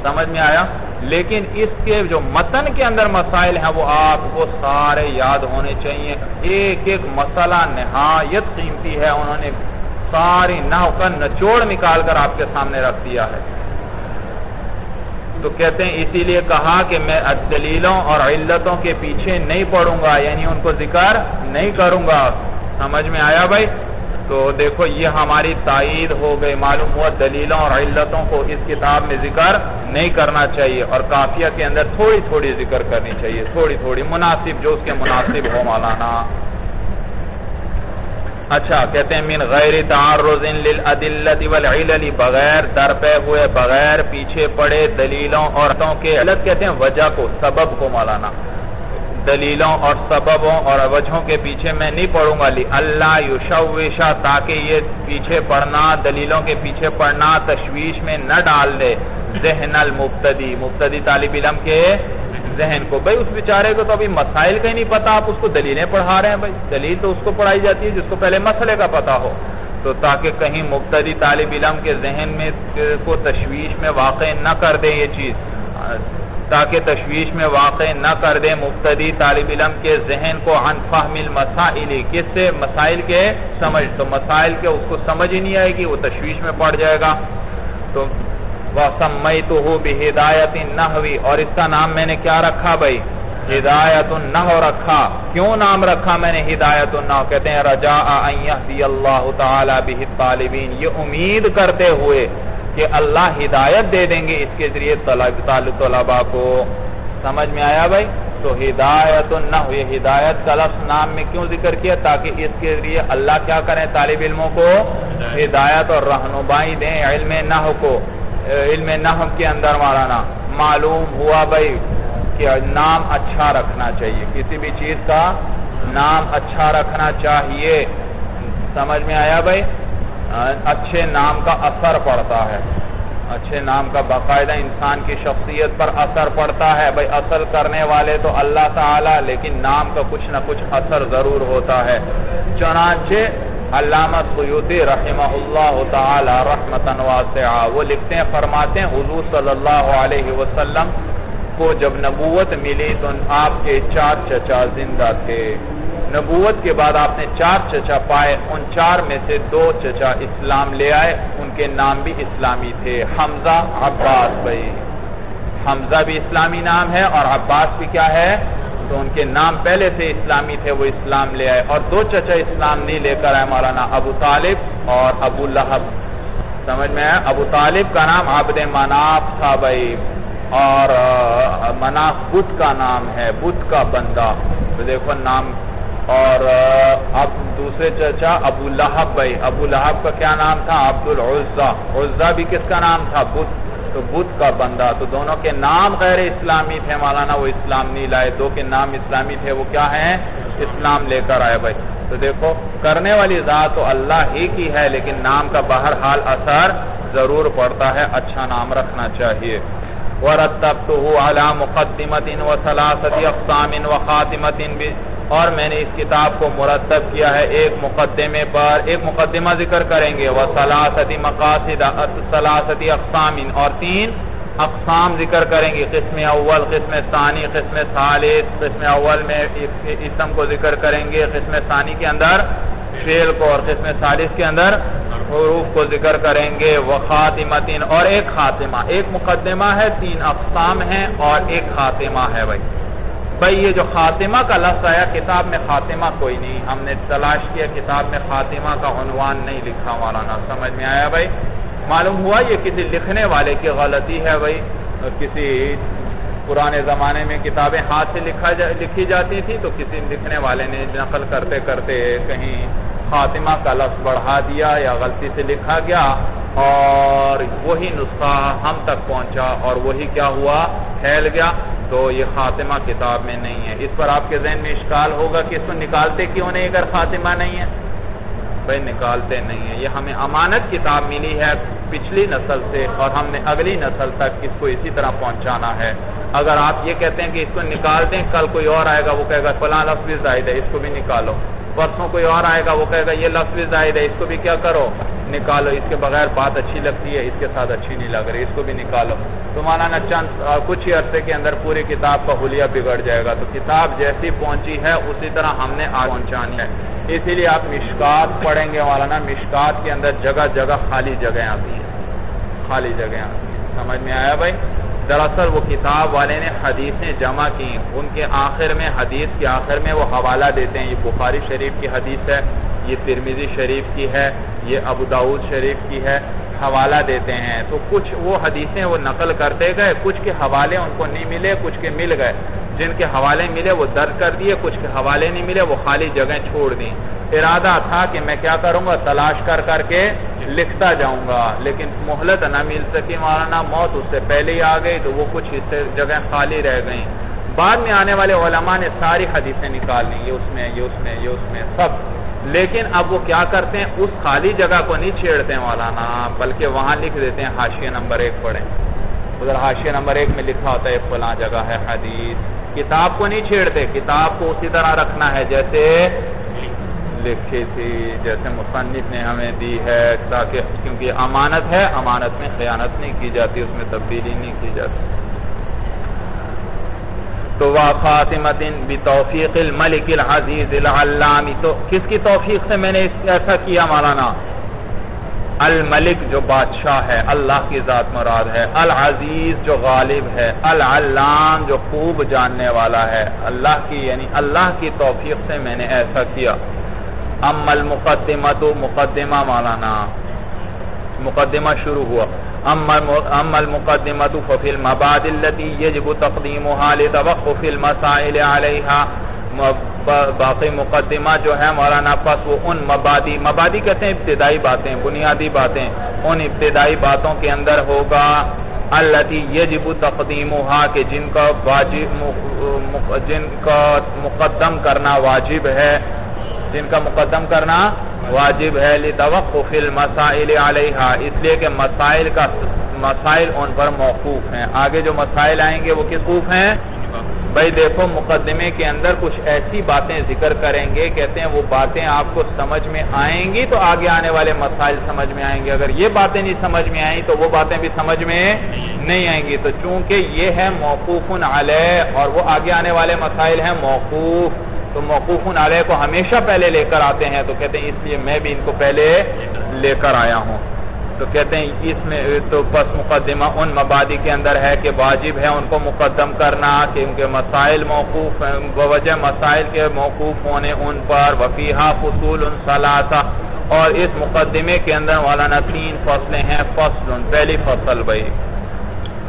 سمجھ میں آیا؟ لیکن اس کے جو متن کے اندر مسائل ہیں، وہ آپ کو سارے یاد ہونے چاہیے۔ ایک ایک مسئلہ نہایت قیمتی ہے۔ انہوں نے ساری نحو کا نچوڑ نکال کر آپ کے سامنے رکھ دیا ہے۔ تو کہتے ہیں، اسی لیے کہا کہ میں دلیلوں اور علتوں کے پیچھے نہیں پڑوں گا یعنی ان کو ذکر نہیں کروں گا۔ سمجھ میں آیا بھائی؟ تو دیکھو، یہ ہماری تائید ہو گئی، معلوم ہوا دلیلوں اور علتوں کو اس کتاب میں ذکر نہیں کرنا چاہیے اور کافیہ کے اندر تھوڑی تھوڑی ذکر کرنی چاہیے، تھوڑی تھوڑی مناسب جو اس کے مناسب ہو مولانا۔ اچھا کہتے ہیں، من غیر تعرض للعدلت والعلل، بغیر درپے ہوئے، بغیر پیچھے پڑے دلیلوں اور کے علت، کہتے ہیں، وجہ کو، سبب کو مولانا۔ دلیلوں اور سببوں اور وجہوں کے پیچھے میں نہیں پڑھوں گا۔ لی اللہ یشوشا، تاکہ یہ پیچھے پڑھنا، دلیلوں کے پیچھے پڑھنا تشویش میں نہ ڈال دے۔ ذہن المبتدی، مبتدی طالب علم کے ذہن کو۔ بھئی اس بیچارے کو تو ابھی مسائل کا ہی نہیں پتا، آپ اس کو دلیلیں پڑھا رہے ہیں بھئی دلیل تو اس کو پڑھائی جاتی ہے، جس کو پہلے مسئلے کا پتا ہو۔ تو تاکہ کہیں مبتدی طالب علم کے ذہن میں کو تشویش میں واقع نہ کر دے یہ چیز۔ تاکہ تشویش میں واقع نہ کر دے مبتدی طالب علم کے ذہن کو عن فہم المسائل، کس سے؟ مسائل کے سمجھ۔ تو مسائل کے اس کو سمجھ ہی نہیں آئے گی، وہ تشویش میں پڑ جائے گا۔ تو وَسَمَّيْتُهُ بِهِدَایَةٍ النَّحْوِ اور اس کا نام میں نے کیا رکھا بھائی؟ ہدایت النحو رکھا۔ کیوں نام رکھا میں نے ہدایت النحو کہتے ہیں، رجاء ان یهدی اللہ تعالی به الطالبین۔ یہ امید کرتے ہوئے کہ اللہ ہدایت دے دیں گے، اس کے ذریعے طلبہ کو سمجھ میں آیا بھائی؟ تو ہدایت النحو، یہ ہدایت کا لفظ نام میں کیوں ذکر کیا؟ تاکہ اس کے ذریعے اللہ کیا کریں؟ طالب علموں کو ہدایت اور رہنمائی دیں علم نحو کو، علم نحو کے اندر مارانا معلوم ہوا بھائی کہ نام اچھا رکھنا چاہیے، کسی بھی چیز کا نام اچھا رکھنا چاہیے۔ سمجھ میں آیا بھائی؟ اچھے نام کا اثر پڑتا ہے۔ اچھے نام کا باقاعدہ انسان کی شخصیت پر اثر پڑتا ہے۔ بھائی اثر کرنے والے تو اللہ تعالی، لیکن نام کا کچھ نہ کچھ اثر ضرور ہوتا ہے۔ چنانچہ علامہ سیوتی رحمہ اللہ تعالی رحمتا واسعہ، وہ لکھتے ہیں، فرماتے ہیں، حضور صلی اللہ علیہ وسلم کو جب نبوت ملی تو آپ کے چار چچا زندہ تھے۔ نبوت کے بعد آپ نے چار چچا پائے، ان چار میں سے دو چچا اسلام لے آئے، ان کے نام بھی اسلامی تھے، حمزہ عباس بھائی۔ حمزہ بھی اسلامی نام ہے اور عباس بھی کیا ہے؟ تو ان کے نام پہلے سے اسلامی تھے، وہ اسلام لے آئے۔ اور دو چچا اسلام نہیں لے کر آئے، مولانا ابو طالب اور ابو لہب۔ سمجھ میں آئے ابو طالب کا نام عبد مناف تھا بھائی۔ اور مناف بدھ کا نام ہے بدھ کا بندہ۔ تو دیکھو، نام اور اب دوسرے چچا ابو لہب بھائی۔ ابو لہب کا کیا نام تھا؟ عبد العزہ عزہ بھی کس کا نام تھا؟ بدھ تو بدھ کا بندہ۔ تو دونوں کے نام غیر اسلامی تھے مولانا، وہ اسلام نہیں لائے۔ دو کے نام اسلامی تھے، وہ کیا ہیں؟ اسلام لے کر آئے بھائی۔ تو دیکھو، کرنے والی ذات تو اللہ ہی کی ہے، لیکن نام کا بہرحال اثر ضرور پڑتا ہے۔ اچھا نام رکھنا چاہیے۔ ورتبته على مقدمت و ثلاثت اقسام و خاتمت اور میں نے اس کتاب کو مرتب کیا ہے، ایک مقدمے پر، ایک مقدمہ ذکر کریں گے۔ وہ ثلاثتی مقاصد ثلاثتی اقسام اور تین اقسام ذکر کریں گے۔ قسم اول، قسم ثانی، قسم ثالث۔ قسم اول میں اسم کو ذکر کریں گے۔ قسم ثانی کے اندر فیل کو اور قسم ثالث کے اندر حروف کو ذکر کریں گے۔ وہ خاتمتین اور ایک خاتمہ۔ ایک مقدمہ ہے، تین اقسام ہیں اور ایک خاتمہ ہے بھائی۔ بھائی، یہ جو خاتمہ کا لفظ آیا، کتاب میں خاتمہ کوئی نہیں۔ ہم نے تلاش کیا، کتاب میں خاتمہ کا عنوان نہیں لکھا مولانا سمجھ میں آیا بھائی؟ معلوم ہوا یہ کسی لکھنے والے کی غلطی ہے بھائی؟ کسی پرانے زمانے میں کتابیں ہاتھ سے لکھا لکھی جاتی تھی تو کسی لکھنے والے نے نقل کرتے کرتے کہیں خاتمہ کا لفظ بڑھا دیا یا غلطی سے لکھا گیا اور وہی نسخہ ہم تک پہنچا اور وہی کیا ہوا؟ پھیل گیا۔ تو یہ خاتمہ کتاب میں نہیں ہے۔ اس پر آپ کے ذہن میں اشکال ہوگا کہ اس کو نکالتے کیوں نہیں اگر خاتمہ نہیں ہے؟ بھائی، نکالتے نہیں ہیں۔ یہ ہمیں امانت کتاب ملی ہے پچھلی نسل سے اور ہم نے اگلی نسل تک اس کو اسی طرح پہنچانا ہے۔ اگر آپ یہ کہتے ہیں کہ اس کو نکال دیں، کل کوئی اور آئے گا، وہ کہے گا فلاں لفظ زائد ہے، اس کو بھی نکالو۔ پرسوں کوئی اور آئے گا، وہ کہے گا، یہ لفظ زائد ہے، اس کو بھی کیا کرو؟ نکالو، اس کے بغیر بات اچھی لگتی ہے، اس کے ساتھ اچھی نہیں لگ رہی، اس کو بھی نکالو۔ تو مولانا چند کچھ ہی عرصے کے اندر پوری کتاب کا حلیہ بگڑ جائے گا۔ تو کتاب جیسی پہنچی ہے، اسی طرح ہم نے آگ پہنچانی ہے۔ اسی لیے آپ مشکات پڑھیں گے مولانا، مشکات کے اندر جگہ جگہ خالی جگہ آتی ہے خالی جگہ آتی ہے سمجھ میں آیا بھائی؟ دراصل وہ کتاب والے نے حدیثیں جمع کی ان کے آخر میں، حدیث کے آخر میں وہ حوالہ دیتے ہیں۔ یہ بخاری شریف کی حدیث ہے، یہ ترمیزی شریف کی ہے، یہ ابو داود شریف کی ہے۔ حوالہ دیتے ہیں۔ تو کچھ وہ حدیثیں وہ نقل کرتے گئے، کچھ کے حوالے ان کو نہیں ملے، کچھ کے مل گئے۔ جن کے حوالے ملے وہ درج کر دیے، کچھ کے حوالے نہیں ملے وہ خالی جگہ چھوڑ دیں۔ ارادہ تھا کہ میں کیا کروں گا؟ تلاش کر کر کے لکھتا جاؤں گا۔ لیکن مہلت نہ مل سکی، مولانا موت اس سے پہلے ہی آ گئی تو وہ کچھ حصے جگہ خالی رہ گئیں۔ بعد میں آنے والے علماء نے ساری حدیثیں نکال لی یہ اس میں، یہ اس میں، یہ اس میں، سب۔ لیکن اب وہ کیا کرتے ہیں؟ اس خالی جگہ کو نہیں چھیڑتے ہیں مولانا، بلکہ وہاں لکھ دیتے ہیں حاشیہ نمبر ایک پڑھیں۔ ادھر حاشیہ نمبر ایک میں لکھا ہوتا ہے فلاں جگہ ہے، حدیث۔ کتاب کو نہیں چھیڑتے، کتاب کو اسی طرح رکھنا ہے، جیسے لکھی تھی، جیسے مصنف نے ہمیں دی ہے، تاکہ کیونکہ امانت ہے، امانت میں خیانت نہیں کی جاتی، اس میں تبدیلی نہیں کی جاتی۔ تو وہ خاطمت بتوفیق الملک العزیز العلامی. تو کس کی توفیق سے میں نے ایسا کیا مولانا؟ الملک جو بادشاہ ہے، اللہ کی ذات مراد ہے، العزیز جو غالب ہے، العلام جو خوب جاننے والا ہے. اللہ کی یعنی اللہ کی توفیق سے میں نے ایسا کیا. ام المقدمت مقدمہ مولانا. مقدمہ شروع ہوا۔ اما المقدمت ففی المباد اللتی یجب تقدیمها لتوقف المسائل علیہا باقی مقدمہ جو ہے مولانا پس وہ ان مبادی مبادی کہتے ہیں ابتدائی باتیں، بنیادی باتیں۔ ان ابتدائی باتوں کے اندر ہوگا اللتی یجب تقدیمها، کہ جن کا واجب جن کا مقدم کرنا واجب ہے۔ جن کا مقدم کرنا واجب ہے لتوقف المسائل علیہا، اس لیے کہ مسائل کا مسائل ان پر موقوف ہیں۔ آگے جو مسائل آئیں گے وہ کس خوف ہیں؟ بھائی دیکھو، مقدمے کے اندر کچھ ایسی باتیں ذکر کریں گے، کہتے ہیں وہ باتیں آپ کو سمجھ میں آئیں گی تو آگے آنے والے مسائل سمجھ میں آئیں گے۔ اگر یہ باتیں نہیں سمجھ میں آئیں تو وہ باتیں بھی سمجھ میں نہیں آئیں گی۔ تو چونکہ یہ ہے موقوف علیہ اور وہ آگے آنے والے مسائل ہیں موقوف، تو موقوف علیہ کو ہمیشہ پہلے لے کر آتے ہیں۔ تو کہتے ہیں اس لیے میں بھی ان کو پہلے لے کر آیا ہوں۔ تو کہتے ہیں اس میں تو پس مقدمہ ان مبادی کے اندر ہے کہ واجب ہے ان کو مقدم کرنا کہ ان کے مسائل موقوف بوجہ مسائل کے موقوف ہونے ان پر وفیحہ، فصول، ان صلاحہ۔ اور اس مقدمے کے اندر مولانا تین فصلیں ہیں۔ فصل، پہلی فصل بھائی۔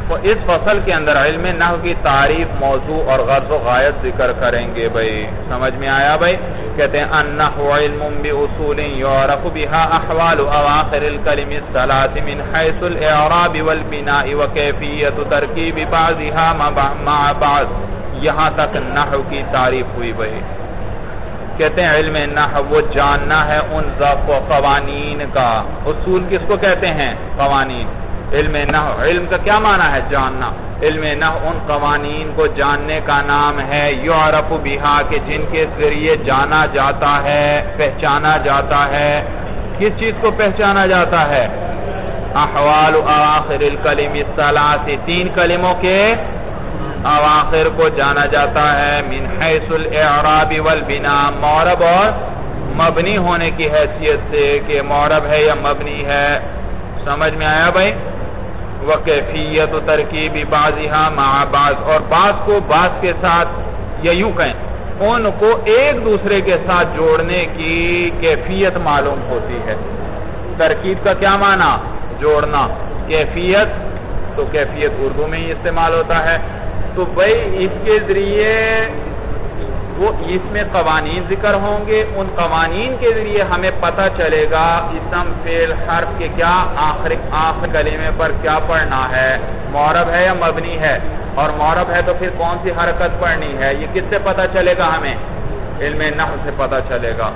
تو اس فصل کے اندر علم نحو کی تعریف، موضوع اور غرض و غایت ذکر کریں گے بھائی۔ سمجھ میں آیا بھائی؟ کہتے ہیں النحو علم بأصول يعرف بها احوال اواخر الكلم الثلاث من حيث الاعراب والبناء وكيفية ترکیب بعضها مع بعض۔ یہاں تک نحو کی تعریف ہوئی بھائی۔ کہتے ہیں، علم نحو وہ جاننا ہے ان ضف و قوانین کا۔ اصول کس کو کہتے ہیں؟ قوانین۔ علم نحو. علم کا کیا معنی ہے جاننا؟ علم نحو ان قوانین کو جاننے کا نام ہے، یعرف بہا، کہ جن کے ذریعے جانا جاتا ہے، پہچانا جاتا ہے۔ کس چیز کو پہچانا جاتا ہے؟ احوال اواخر الکلم الثلاث، تین کلموں کے اواخر کو جانا جاتا ہے۔ من حیث الاعراب والبنا مورب اور مبنی ہونے کی حیثیت سے کہ مورب ہے یا مبنی ہے۔ سمجھ میں آیا بھائی؟ وکیفیت و ترکیب بازیہا مع باز اور بعض کو بعض کے ساتھ یا یوں کہیں، ان کو ایک دوسرے کے ساتھ جوڑنے کی کیفیت معلوم ہوتی ہے۔ ترکیب کا کیا معنی؟ جوڑنا۔ کیفیت، تو کیفیت اردو میں ہی استعمال ہوتا ہے۔ تو بھائی اس کے ذریعے وہ اس میں قوانین ذکر ہوں گے، ان قوانین کے ذریعے ہمیں پتہ چلے گا اسم فیل حرف کے کیا آخر آخر کلمے پر کیا پڑھنا ہے مورب ہے یا مبنی ہے؟ اور مورب ہے تو پھر کون سی حرکت پڑھنی ہے؟ یہ کس سے پتہ چلے گا ہمیں؟ علم نحو سے پتہ چلے گا۔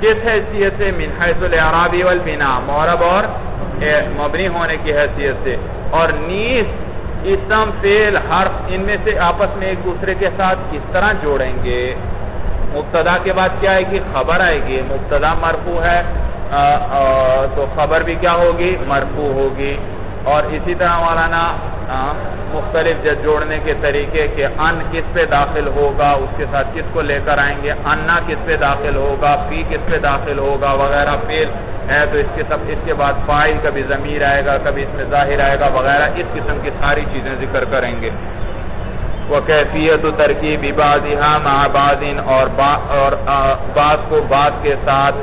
کس حیثیت سے؟ من حیث العرابی والبنا۔ مورب اور مبنی ہونے کی حیثیت سے۔ اور نیس اسم فیل حرف ان میں سے آپس میں ایک دوسرے کے ساتھ کس طرح جوڑیں گے؟ مبتدا کے بعد کیا آئے گی؟ خبر آئے گی۔ مبتدا مرفو ہے تو خبر بھی کیا ہوگی؟ مرفو ہوگی۔ اور اسی طرح مولانا مختلف جوڑنے کے طریقے کے ان کس پہ داخل ہوگا، اس کے ساتھ کس کو لے کر آئیں گے، انا کس پہ داخل ہوگا، فی کس پہ داخل ہوگا، وغیرہ فیل ہے تو اس کے سب اس کے بعد فائل، کبھی ضمیر آئے گا، کبھی اس میں ظاہر آئے گا، وغیرہ، اس قسم کی ساری چیزیں ذکر کریں گے۔ وہ کیفیت و ترکیب بازن اور بعض کو بعض کے ساتھ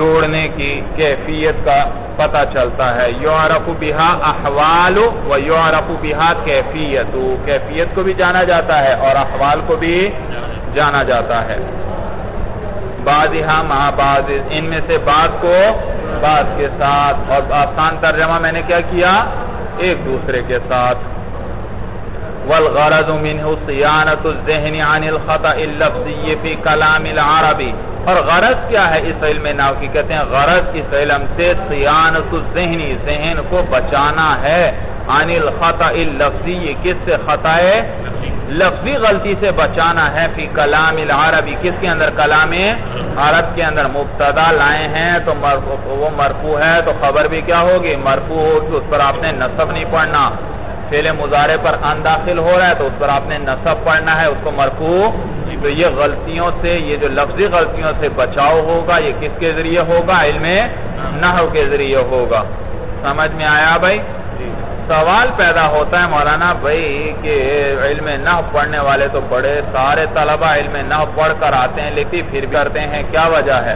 جوڑنے کی کیفیت کا پتہ چلتا ہے۔ یعرف بہا احوال و یعرف بہا کیفیت۔ کیفیت کو بھی جانا جاتا ہے اور احوال کو بھی جانا جاتا ہے۔ بعضها مع بعض۔ ان میں سے بعض کو بعض کے ساتھ۔ اور آسان ترجمہ میں نے کیا کیا؟ ایک دوسرے کے ساتھ۔ والغرض منه صيانه الذهن عن الخطا اللفظي في كلام العربي. اور غرض کیا ہے اس علم ناو کی؟ کہتے ہیں غرض اس علم سے صیانت الذہنی ذہن کو بچانا ہے. عن الخطا اللفظی کس سے خطا لفظی غلطی سے بچانا ہے. فی کلام العربی، کس کے اندر؟ کلام عرب کے اندر۔ مبتدا لائے ہیں تو وہ مرفوع ہے تو خبر بھی کیا ہوگی؟ مرفوع ہوگی، اس پر آپ نے نصب نہیں پڑھنا. فیل مظاہرے پر ان داخل ہو رہا ہے تو اس پر آپ نے نصب پڑھنا ہے اس کو مرفوع تو یہ غلطیوں سے یہ جو لفظی غلطیوں سے بچاؤ ہوگا یہ کس کے ذریعے ہوگا؟ علم نحو کے ذریعے ہوگا۔ سمجھ میں آیا بھائی؟ سوال پیدا ہوتا ہے مولانا بھائی کہ علم نحو پڑھنے والے تو بڑے سارے طلبہ علم نحو پڑھ کر آتے ہیں لیکن پھر کرتے ہیں کیا وجہ ہے؟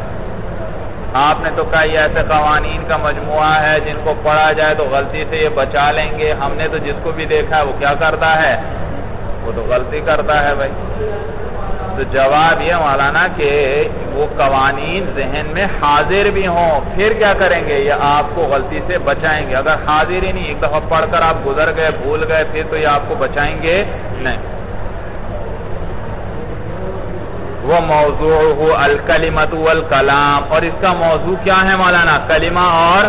آپ نے تو کہا یہ ایسے قوانین کا مجموعہ ہے، جن کو پڑھا جائے تو غلطی سے یہ بچا لیں گے۔ ہم نے تو جس کو بھی دیکھا ہے وہ کیا کرتا ہے؟ وہ تو غلطی کرتا ہے بھائی۔ تو جواب یہ مولانا کہ وہ قوانین ذہن میں حاضر بھی ہوں، پھر کیا کریں گے؟ یہ آپ کو غلطی سے بچائیں گے۔ اگر حاضر ہی نہیں، ایک دفعہ پڑھ کر آپ گزر گئے، بھول گئے، پھر تو یہ آپ کو بچائیں گے نہیں۔ وہ موضوع ہو الکلیمت والکلام۔ اور اس کا موضوع کیا ہے مولانا؟ کلمہ اور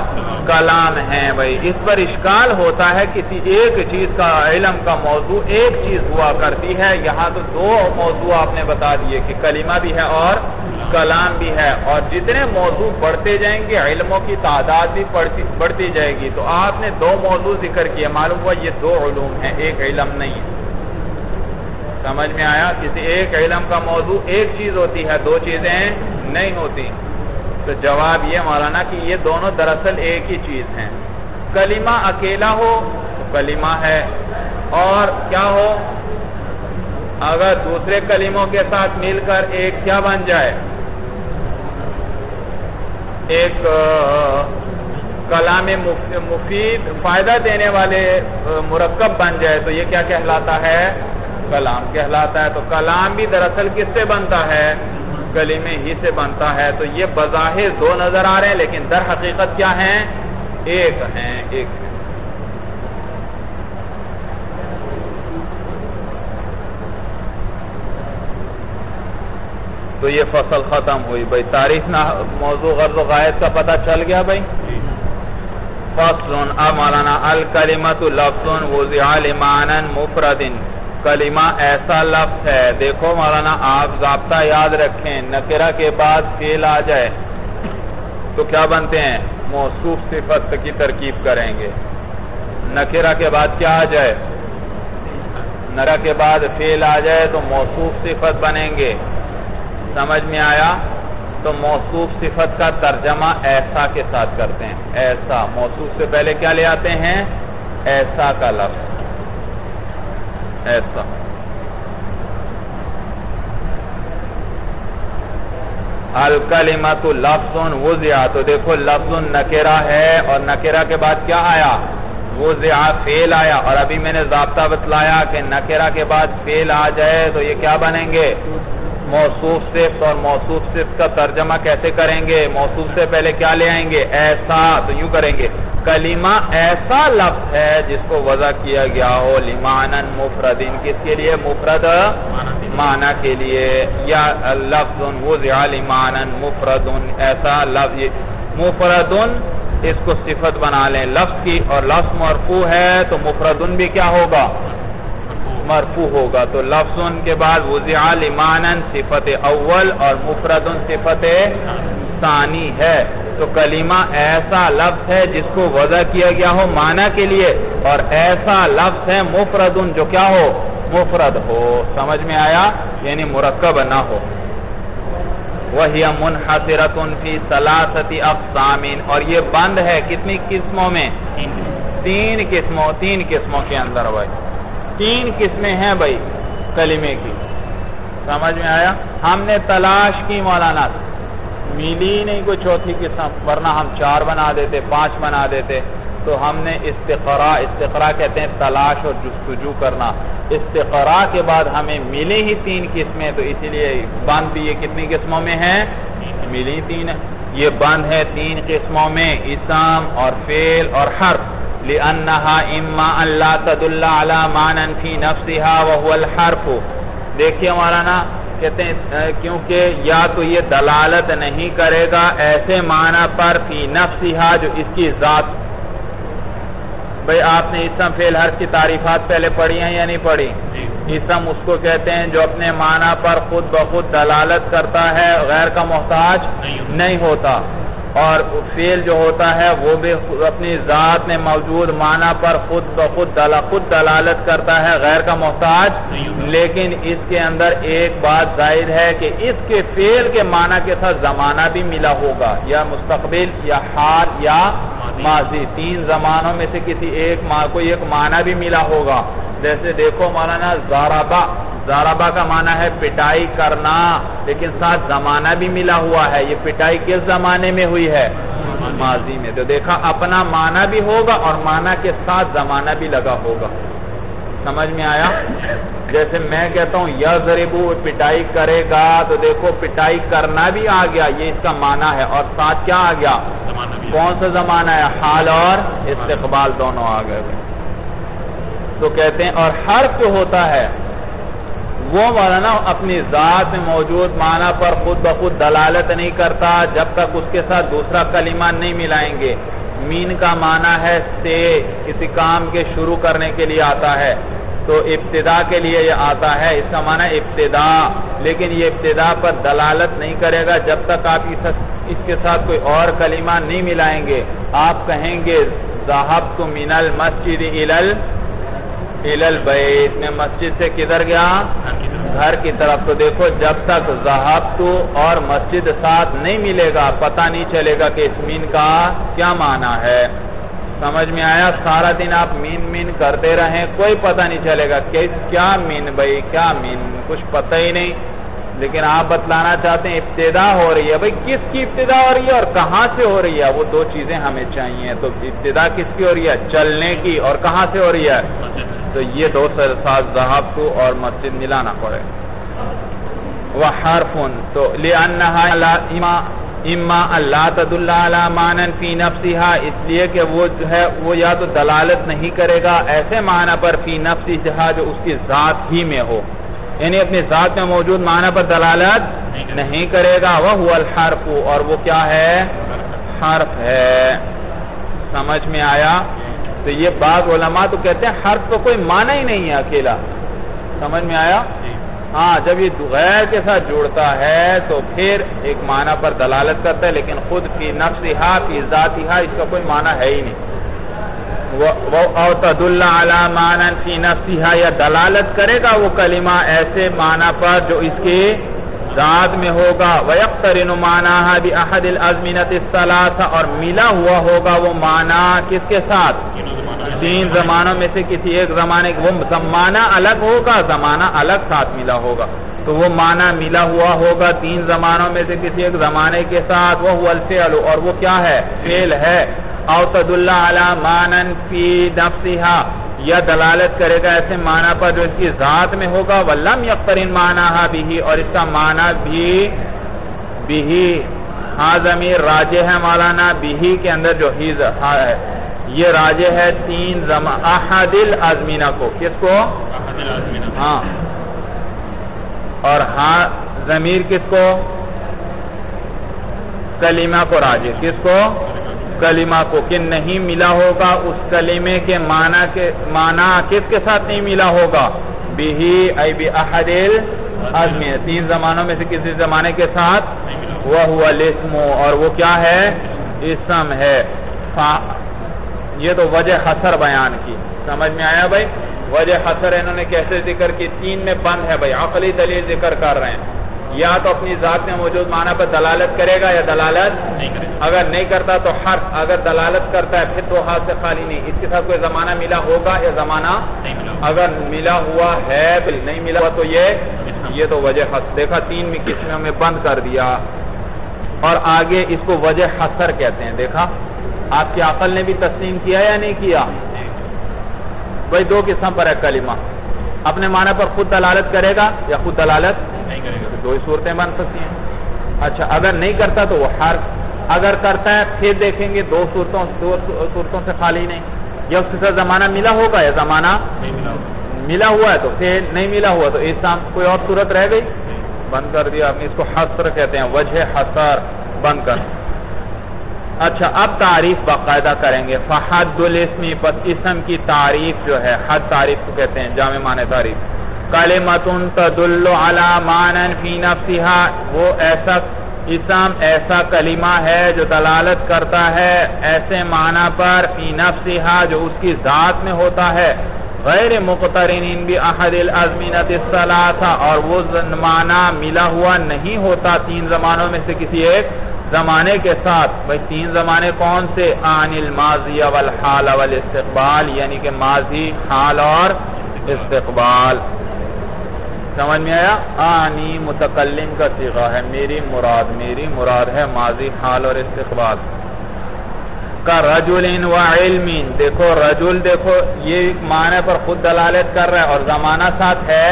کلام ہے بھائی۔ اس پر اشکال ہوتا ہے کسی ایک چیز کا علم کا موضوع ایک چیز ہوا کرتی ہے۔ یہاں تو دو موضوع آپ نے بتا دیے کہ کلمہ بھی ہے اور کلام بھی ہے۔ اور جتنے موضوع بڑھتے جائیں گے، علموں کی تعداد بھی بڑھتی جائے گی۔ تو آپ نے دو موضوع ذکر کیے، معلوم ہوا یہ دو علوم ہیں، ایک علم نہیں ہے۔ سمجھ میں آیا کسی ایک علم کا موضوع ایک چیز ہوتی ہے، دو چیزیں نہیں ہوتی۔ تو جواب یہ مولانا کہ یہ دونوں دراصل ایک ہی چیز ہیں۔ کلمہ اکیلا ہو، کلمہ ہے۔ اور کیا ہو؟ اگر دوسرے کلموں کے ساتھ مل کر ایک کیا بن جائے؟ ایک کلام مفید، فائدہ دینے والے مرکب بن جائے تو یہ کیا کہلاتا ہے؟ کلام کہلاتا ہے تو کلام بھی دراصل کس سے بنتا ہے؟ کلمے ہی سے بنتا ہے۔ تو یہ بظاہر دو نظر آ رہے ہیں، لیکن در حقیقت کیا ہیں؟ ایک ہیں ایک ہیں۔ تو یہ فصل ختم ہوئی۔ بھائی تاریخ نہ موضوع غرض و غائب کا پتہ چل گیا بھائی؟ فصل اب مولانا الکلمت لفظ وضع لمانا مفردن۔ کلمہ ایسا لفظ ہے۔ دیکھو مولانا، آپ ضابطہ یاد رکھیں، نکرہ کے بعد فیل آ جائے۔ تو کیا بنتے ہیں؟ موصوف صفت کی ترکیب کریں گے۔ نکرہ کے بعد کیا آ جائے؟ نرہ کے بعد فیل آ جائے تو موصوف صفت بنیں گے۔ سمجھ میں آیا؟ تو موصوف صفت کا ترجمہ ایسا کے ساتھ کرتے ہیں۔ ایسا، موصوف سے پہلے کیا لے آتے ہیں؟ ایسا کا لفظ۔ ایسا۔ الکلمت لفظ وزیا تو دیکھو لفظ نکرہ ہے اور نکرہ کے بعد کیا آیا؟ وزیا فیل آیا۔ اور ابھی میں نے ضابطہ بتلایا کہ نکرہ کے بعد فیل آ جائے تو یہ کیا بنیں گے؟ موصوف صفت۔ اور موصوف صفت کا ترجمہ کیسے کریں گے؟ موصوف سے پہلے کیا لے آئیں گے؟ ایسا۔ تو یوں کریں گے۔ کلمہ ایسا لفظ ہے جس کو وضع کیا گیا ہو لمانن مفردن کس کے لیے؟ مفرد معنی کے لیے. یا لفظ وضع لمانن مفردن. ایسا لفظ مفردن اس کو صفت بنا لیں. لفظ کی اور لفظ مرفوع ہے تو مفردن بھی کیا ہوگا؟ مرفوع ہوگا تو لفظ ان کے بعد وضع لمانن صفت اول اور مفردن صفت ثانی ہے۔ تو کلمہ ایسا لفظ ہے جس کو وضع کیا گیا ہو معنی کے لیے اور ایسا لفظ ہے مفردن جو کیا ہو؟ مفرد ہو۔ سمجھ میں آیا؟ یعنی مرکب نہ ہو۔ وَهِيَ مُنْحَسِرَةٌ فِي سَلَاسَةِ اَقْسَامٍ اور یہ بند ہے کتنی قسموں میں؟ تین قسموں تین قسموں کے اندر۔ بھائی تین قسمیں ہیں بھائی کلمے کی۔ سمجھ میں آیا؟ ہم نے تلاش کی مولانا۔ ملی نہیں کوئی چوتھی قسم، ورنہ ہم چار بنا دیتے، پانچ بنا دیتے۔ تو ہم نے استقرا استقرا کہتے ہیں تلاش اور جستجو کرنا۔ استقرا کے بعد ہمیں ملی ہی تین قسمیں، تو اسی لیے بند بھی یہ کتنی قسموں میں ہیں؟ ملی تین۔ یہ بند ہے تین قسموں میں، اسم اور فیل اور حرف۔ لِأَنَّهَا إِمَّا أَن لَا تَدُلَّ عَلَى مَانًا فِي نَفْسِهَا وَهُوَ الْحَرْفُ۔ دیکھئے مولانا کہتے ہیں کیونکہ یا تو یہ دلالت نہیں کرے گا ایسے معنی پر فی نفسها جو اس کی ذات۔ بھئی آپ نے اسم فیل حرف کی تعریفات پہلے پڑھی ہیں یا نہیں پڑھی؟ جی۔ اسم اس کو کہتے ہیں جو اپنے معنی پر خود بخود دلالت کرتا ہے غیر کا محتاج نہیں ہوتا۔ اور فیل جو ہوتا ہے وہ بھی اپنی ذات میں موجود معنی پر خود بخود خود دلالت کرتا ہے، غیر کا محتاج لیکن اس کے اندر ایک بات ظاہر ہے کہ اس کے فیل کے معنی کے ساتھ زمانہ بھی ملا ہوگا، یا مستقبل، یا حال، یا ماضی۔ تین زمانوں میں سے کسی ایک کوئی ایک معنی بھی ملا ہوگا۔ جیسے دیکھو مولانا زارابا زارابا کا معنی ہے پٹائی کرنا، لیکن ساتھ زمانہ بھی ملا ہوا ہے۔ یہ پٹائی کس زمانے میں ہوئی؟ ہے ماضی میں۔ تو دیکھا اپنا معنی بھی ہوگا اور معنی کے ساتھ زمانہ بھی لگا ہوگا۔ سمجھ میں آیا؟ جیسے میں کہتا ہوں یا ضریبو پٹائی کرے گا۔ تو دیکھو پٹائی کرنا بھی آ گیا یہ اس کا معنی ہے۔ اور ساتھ کیا آ گیا؟ کون سا زمانہ ہے؟ حال اور استقبال دونوں آ گئے۔ تو کہتے ہیں اور حرف جو ہوتا ہے وہ مولانا اپنی ذات میں موجود معنی پر خود بخود دلالت نہیں کرتا، جب تک اس کے ساتھ دوسرا کلمہ نہیں ملائیں گے۔ مین کا معنی ہے سے، کسی کام کے شروع کرنے کے لیے آتا ہے۔ تو ابتدا کے لیے یہ آتا ہے، اس کا معنی ابتدا۔ لیکن یہ ابتدا پر دلالت نہیں کرے گا جب تک آپ اس کے ساتھ کوئی اور کلمہ نہیں ملائیں گے۔ آپ کہیں گے ذہب تو من المسجد البیت میں مسجد سے کدھر گیا؟ گھر کی طرف۔ تو دیکھو، جب تک ذہب تو اور مسجد ساتھ نہیں ملے گا، پتہ نہیں چلے گا کہ اس مین کا کیا معنی ہے۔ سمجھ میں آیا؟ سارا دن آپ مین مین کرتے رہیں، کوئی پتہ نہیں چلے گا کہ کیا مین بھائی، کیا مین، کچھ پتہ ہی نہیں۔ لیکن آپ بتلانا چاہتے ہیں ابتدا ہو رہی ہے، بھائی کس کی ابتدا ہو رہی ہے اور کہاں سے ہو رہی ہے؟ وہ دو چیزیں ہمیں چاہیے تو ابتدا کس کی ہو رہی ہے؟ چلنے کی۔ اور کہاں سے ہو رہی ہے؟ تو یہ دو ساتھ ذہب کو اور مسجد ملانا پڑے۔ وہ حرفن۔ تو لِأَنَّهَا اما اللہ تد اللہ مانن فی نفسها اس لیے کہ وہ جو ہے، وہ یا تو دلالت نہیں کرے گا، ایسے معنی پر فی نفسها جو اس کی ذات ہی میں ہو۔ یعنی اپنی ذات میں موجود معنی پر دلالت نہیں کرے گا۔ وہ الحرف۔ اور وہ کیا ہے؟ حرف ہے۔ سمجھ میں آیا؟ تو یہ بعض علماء تو کہتے ہیں حرف تو کوئی معنی ہی نہیں ہے اکیلا۔ سمجھ میں آیا؟ جی۔ ہاں جب یہ غیر کے ساتھ جوڑتا ہے تو پھر ایک معنی پر دلالت کرتا ہے لیکن خود فی نفسها فی ذاتها اس کا کوئی معنی ہے ہی نہیں۔ او تدل علی معنی فی نفسها یا دلالت کرے گا وہ کلمہ ایسے معنی پر جو اس کے ذات میں ہوگا۔ وَيَقْتَرِنُ مَعْنَاهَا بِأَحَدِ الْأَزْمِنَةِ الثَّلَاثَ، اور ملا ہوا ہوگا وہ معنی کس کے ساتھ؟ تین زمانوں میں سے کسی ایک زمانے وہ زمانہ الگ ہوگا، زمانہ الگ ساتھ ملا ہوگا۔ تو وہ معنی ملا ہوا ہوگا تین زمانوں میں سے کسی ایک زمانے کے ساتھ۔ وہ الفعل اور وہ کیا ہے؟ فعل ہے۔ او تدل علی مانن فی نفسها یا دلالت کرے گا ایسے معنی پر جو اس کی ذات میں ہوگا۔ ولم یقترن معنی بھی اور اس کا معنی بھی بھی ہاں ضمیر راجے ہے مولانا۔ بھی کے اندر جو ہی ہے یہ راجے ہے تین زمان احد الازمینہ کو۔ کس کو؟ ہاں۔ اور ہاں ضمیر کس کو؟ کلمہ کو راجے کس کو؟ کلمہ کو۔ کہ نہیں ملا ہوگا، اس کلمے کے معنی کے، معنی کس کے ساتھ نہیں ملا ہوگا؟ بہی ای بی احدل تین زمانوں میں سے کسی زمانے کے ساتھ وہ ہوا لسم اور وہ کیا ہے؟ اسم ہے۔ یہ تو وجہ حسر بیان کی۔ سمجھ میں آیا بھائی؟ وجہ حسر انہوں نے کیسے ذکر کی؟ تین میں بند ہے بھائی، عقلی دلیل ذکر کر رہے ہیں۔ یا تو اپنی ذات میں موجود معنی پر دلالت کرے گا یا دلالت اگر نہیں کرتا تو حرف، اگر دلالت کرتا ہے، پھر تو ہاتھ سے خالی نہیں۔ اس کے ساتھ کوئی زمانہ ملا ہوگا یا زمانہ اگر ملا ہوا ہے نہیں ملا ہوا تو یہ یہ تو وجہ حسر۔ دیکھا، تین میں قسموں میں بند کر دیا۔ اور آگے اس کو وجہ حسر کہتے ہیں۔ دیکھا، آپ کی عقل نے بھی تسلیم کیا یا نہیں کیا؟ بھائی دو قسم پر ہے کلمہ۔ اپنے معنی پر خود دلالت کرے گا یا خود دلالت نہیں کرے گا۔ دو ہی صورتیں بن سکتی ہیں۔ اچھا اگر نہیں کرتا تو وہ حرف۔ اگر کرتا ہے پھر دیکھیں گے دو صورتوں دو صورتوں سے خالی نہیں۔ یا اس کے ساتھ زمانہ ملا ہوگا یا زمانہ ملا ہوا ہے تو پھر نہیں ملا ہوا تو اس کوئی اور صورت رہ گئی؟ بند کر دیا۔ اس کو حسر کہتے ہیں وجہ حسر بند کر۔ اچھا اب تعریف باقاعدہ کریں گے۔ فحد الاسمی پس اسم کی تعریف جو ہے، حد تعریف کو کہتے ہیں، جامع معنی تعریف۔ کلمتن تدل علی مانن فی نفسها وہ ایسا اسم، ایسا کلمہ ہے جو دلالت کرتا ہے ایسے معنی پر فی نفسها جو اس کی ذات میں ہوتا ہے۔ غیر مقترین بھی احد الازمینت الثلاثہ، اور وہ معنی ملا ہوا نہیں ہوتا تین زمانوں میں سے کسی ایک۔ زمانے کے ساتھ بھئی تین زمانے کون سے؟ آن الماضی والحال والاستقبال یعنی کہ ماضی، حال اور استقبال۔ سمجھ میں آیا؟ آنی متقلم کا سیغہ ہے، میری مراد میری مراد ہے ماضی، حال اور استقبال۔ کا رجل و علم، دیکھو رجل، دیکھو، یہ معنی پر خود دلالت کر رہا ہے اور زمانہ ساتھ ہے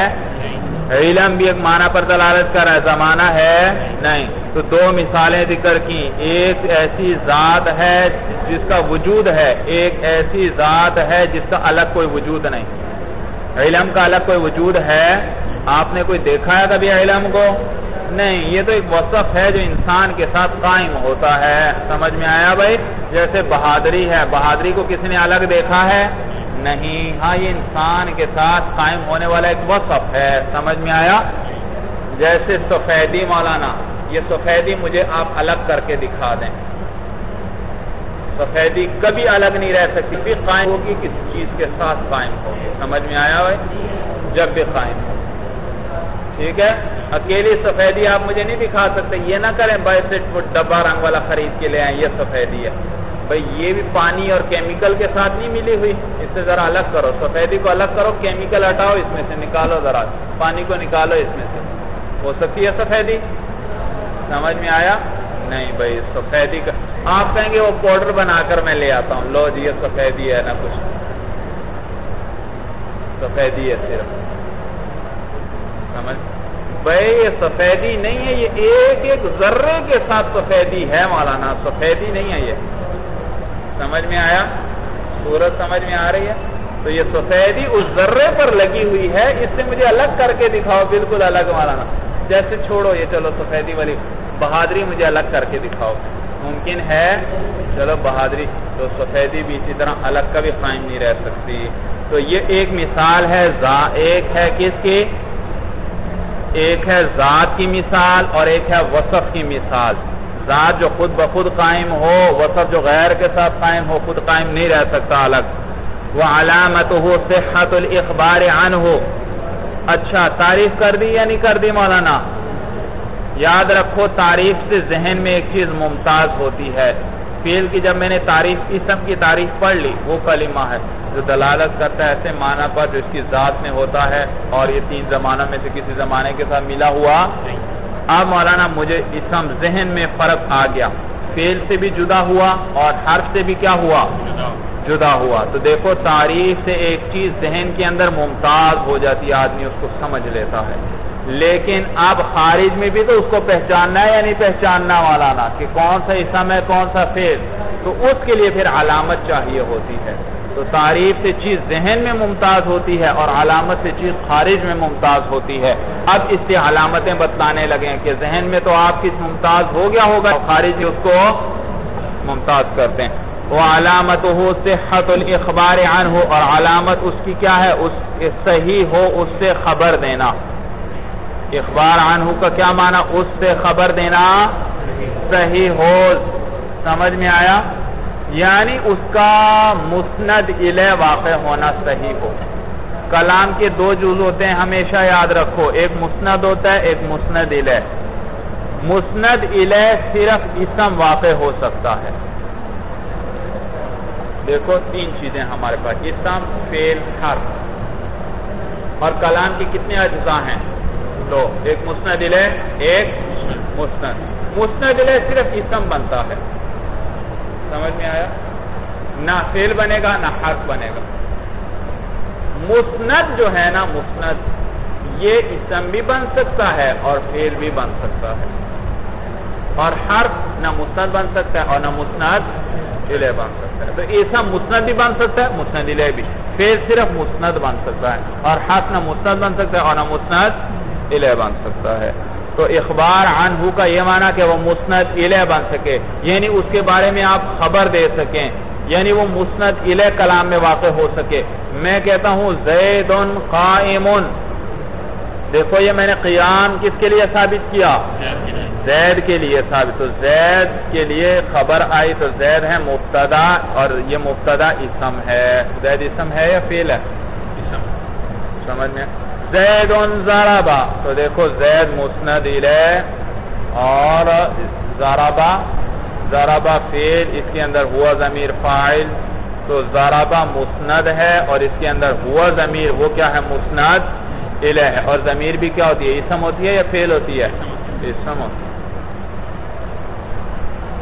علم بھی ایک معنی پر دلالت کر رہا ہے، زمانہ ہے نہیں۔ تو دو مثالیں ذکر کی ایک ایسی ذات ہے جس کا وجود ہے، ایک ایسی ذات ہے جس کا الگ کوئی وجود نہیں۔ علم کا الگ کوئی وجود ہے۔ آپ نے کوئی دیکھا ہے کبھی علم کو؟ نہیں، یہ تو ایک وصف ہے جو انسان کے ساتھ قائم ہوتا ہے۔ سمجھ میں آیا بھائی؟ جیسے بہادری ہے، بہادری کو کسی نے الگ دیکھا ہے؟ نہیں۔ ہاں یہ انسان کے ساتھ قائم ہونے والا ایک وصف ہے، سمجھ میں آیا؟ جیسے سفیدی مولانا، یہ سفیدی مجھے آپ الگ کر کے دکھا دیں۔ سفیدی کبھی الگ نہیں رہ سکتی بھی قائم ہوگی، کسی چیز کے ساتھ قائم ہوگی۔ سمجھ میں آیا بھائی؟ جب بھی قائم ہو۔ ٹھیک ہے؟ اکیلی سفیدی آپ مجھے نہیں دکھا سکتے، یہ نہ کریں بائیس فٹ ڈبا رنگ والا خرید کے لے آئیں، یہ سفیدی ہے۔ بھائی یہ بھی پانی اور کیمیکل کے ساتھ نہیں ملی ہوئی۔ اس سے ذرا الگ کرو، سفیدی کو الگ کرو کیمیکل ہٹاؤ، اس میں سے نکالو ذرا۔ پانی کو نکالو، اس میں سے۔ ہو سکتی ہے سفیدی؟ سمجھ میں آیا؟ نہیں بھائی، سفیدی کا آپ کہیں گے وہ پاؤڈر بنا کر میں لے آتا ہوں۔ لو جی یہ سفیدی ہے نا کچھ۔ سفیدی ہے صرف۔ سمجھ؟ بھائی، یہ سفیدی نہیں ہے، یہ ایک ایک ذرے کے ساتھ سفیدی ہے مولانا۔ سفیدی نہیں ہے یہ۔ سمجھ میں آیا؟ سورج سمجھ میں آ رہی ہے؟ تو یہ سفیدی اس ذرے پر لگی ہوئی ہے، اس سے مجھے الگ کر کے دکھاؤ، بالکل الگ مولانا جیسے چھوڑو، یہ چلو سفیدی والی۔ بہادری مجھے الگ کر کے دکھاؤ۔ ممکن ہے؟ چلو بہادری۔ تو سفیدی بھی اسی طرح الگ کا بھی قائم نہیں رہ سکتی۔ تو یہ ایک مثال ہے ایک ہے کس کی؟ ایک ہے ذات کی مثال اور ایک ہے وصف کی مثال۔ ذات جو خود بخود قائم ہو وصف جو غیر کے ساتھ قائم ہو خود قائم نہیں رہ سکتا الگ۔ وہ علامت ہو صحت الاخبار عن ہو اچھا تعریف کر دی یا نہیں کر دی مولانا؟ یاد رکھو، تعریف سے ذہن میں ایک چیز ممتاز ہوتی ہے۔ فیل کی جب میں نے تعریف، اسم کی تعریف پڑھ لی، وہ کلمہ ہے۔ جو دلالت کرتا ہے، ایسے معنی پر جو اس کی ذات میں ہوتا ہے اور یہ تین زمانہ میں سے کسی زمانے کے ساتھ ملا ہوا نہیں اب مولانا مجھے اسم ذہن میں فرق آ گیا۔ فیل سے بھی جدا ہوا اور حرف سے بھی کیا ہوا؟ جدا ہوا۔ تو دیکھو تعریف سے ایک چیز ذہن کے اندر ممتاز ہو جاتی ہے آدمی اس کو سمجھ لیتا ہے۔ لیکن اب خارج میں بھی تو اس کو پہچاننا ہے یا نہیں پہچاننا والا نا، کہ کون سا اسم ہے، کون سا فیل تو اس کے لیے پھر علامت چاہیے ہوتی ہے۔ تو تعریف سے چیز ذہن میں ممتاز ہوتی ہے اور علامت سے چیز خارج میں ممتاز ہوتی ہے۔ اب اس سے علامتیں بتلانے لگے کہ ذہن میں تو آپ کی ممتاز ہو گیا ہوگا خارج اس کو ممتاز کرتے ہیں۔ وہ علامت ہو صحت الاخبار عن ہو اور علامت اس کی کیا ہے؟ اس صحیح ہو، اس سے خبر دینا۔ اخبار عنہ کا کیا معنی؟ اس سے خبر دینا صحیح ہو، سمجھ میں آیا؟ یعنی اس کا مسند الہ واقع ہونا صحیح ہو۔ کلام کے دو جز ہوتے ہیں، ہمیشہ یاد رکھو، ایک مسند ہوتا ہے، ایک مسند الہ مسند الہ صرف اسم واقع ہو سکتا ہے۔ دیکھو، تین چیزیں ہمارے پاس، اسم فیل حرف۔ اور کلام کی کتنے اجزاء ہیں؟ دو، ایک مسند الہ ایک مسند۔ مسند الہ صرف اسم بنتا ہے۔ سمجھ میں آیا؟ نہ فیل بنے گا، نہ حرف بنے گا۔ مسند جو ہے نا، مسند، یہ اسم بھی بن سکتا ہے اور فیل بھی بن سکتا ہے۔ اور حرف نہ مسند بن سکتا ہے اور نہ مسند الہ بن سکتا ہے۔ تو ایسا مسند بھی بن سکتا ہے، مسند الہ بھی۔ فیل صرف مسند بن سکتا ہے اور حرف نہ مسند بن سکتا ہے اور نہ مسند الہ بن سکتا ہے۔ تو اخبار عنہ کا یہ معنی کہ وہ مسند الہ بن سکے یعنی اس کے بارے میں آپ خبر دے سکیں یعنی وہ مسند الہ کلام میں واقع ہو سکے۔ میں کہتا ہوں زید قائم دیکھو یہ میں نے قیام کس کے لیے ثابت کیا؟ زید کے لیے ثابت۔ تو زید کے لیے خبر آئی تو زید ہے مبتدا اور یہ مبتدا اسم ہے۔ زید اسم ہے یا فیل ہے؟ سمجھ میں؟ زید زارابا تو دیکھو زید مسند اور زارابا زارابا فیل اس کے اندر ہوا ضمیر فائل تو زارابا مسند ہے اور اس کے اندر ہوا ضمیر، وہ کیا ہے؟ مسند علیہ ہے. اور ضمیر بھی کیا ہوتی ہے؟ اسم ہوتی ہے یا فیل ہوتی ہے؟ اسم ہوتی ہے.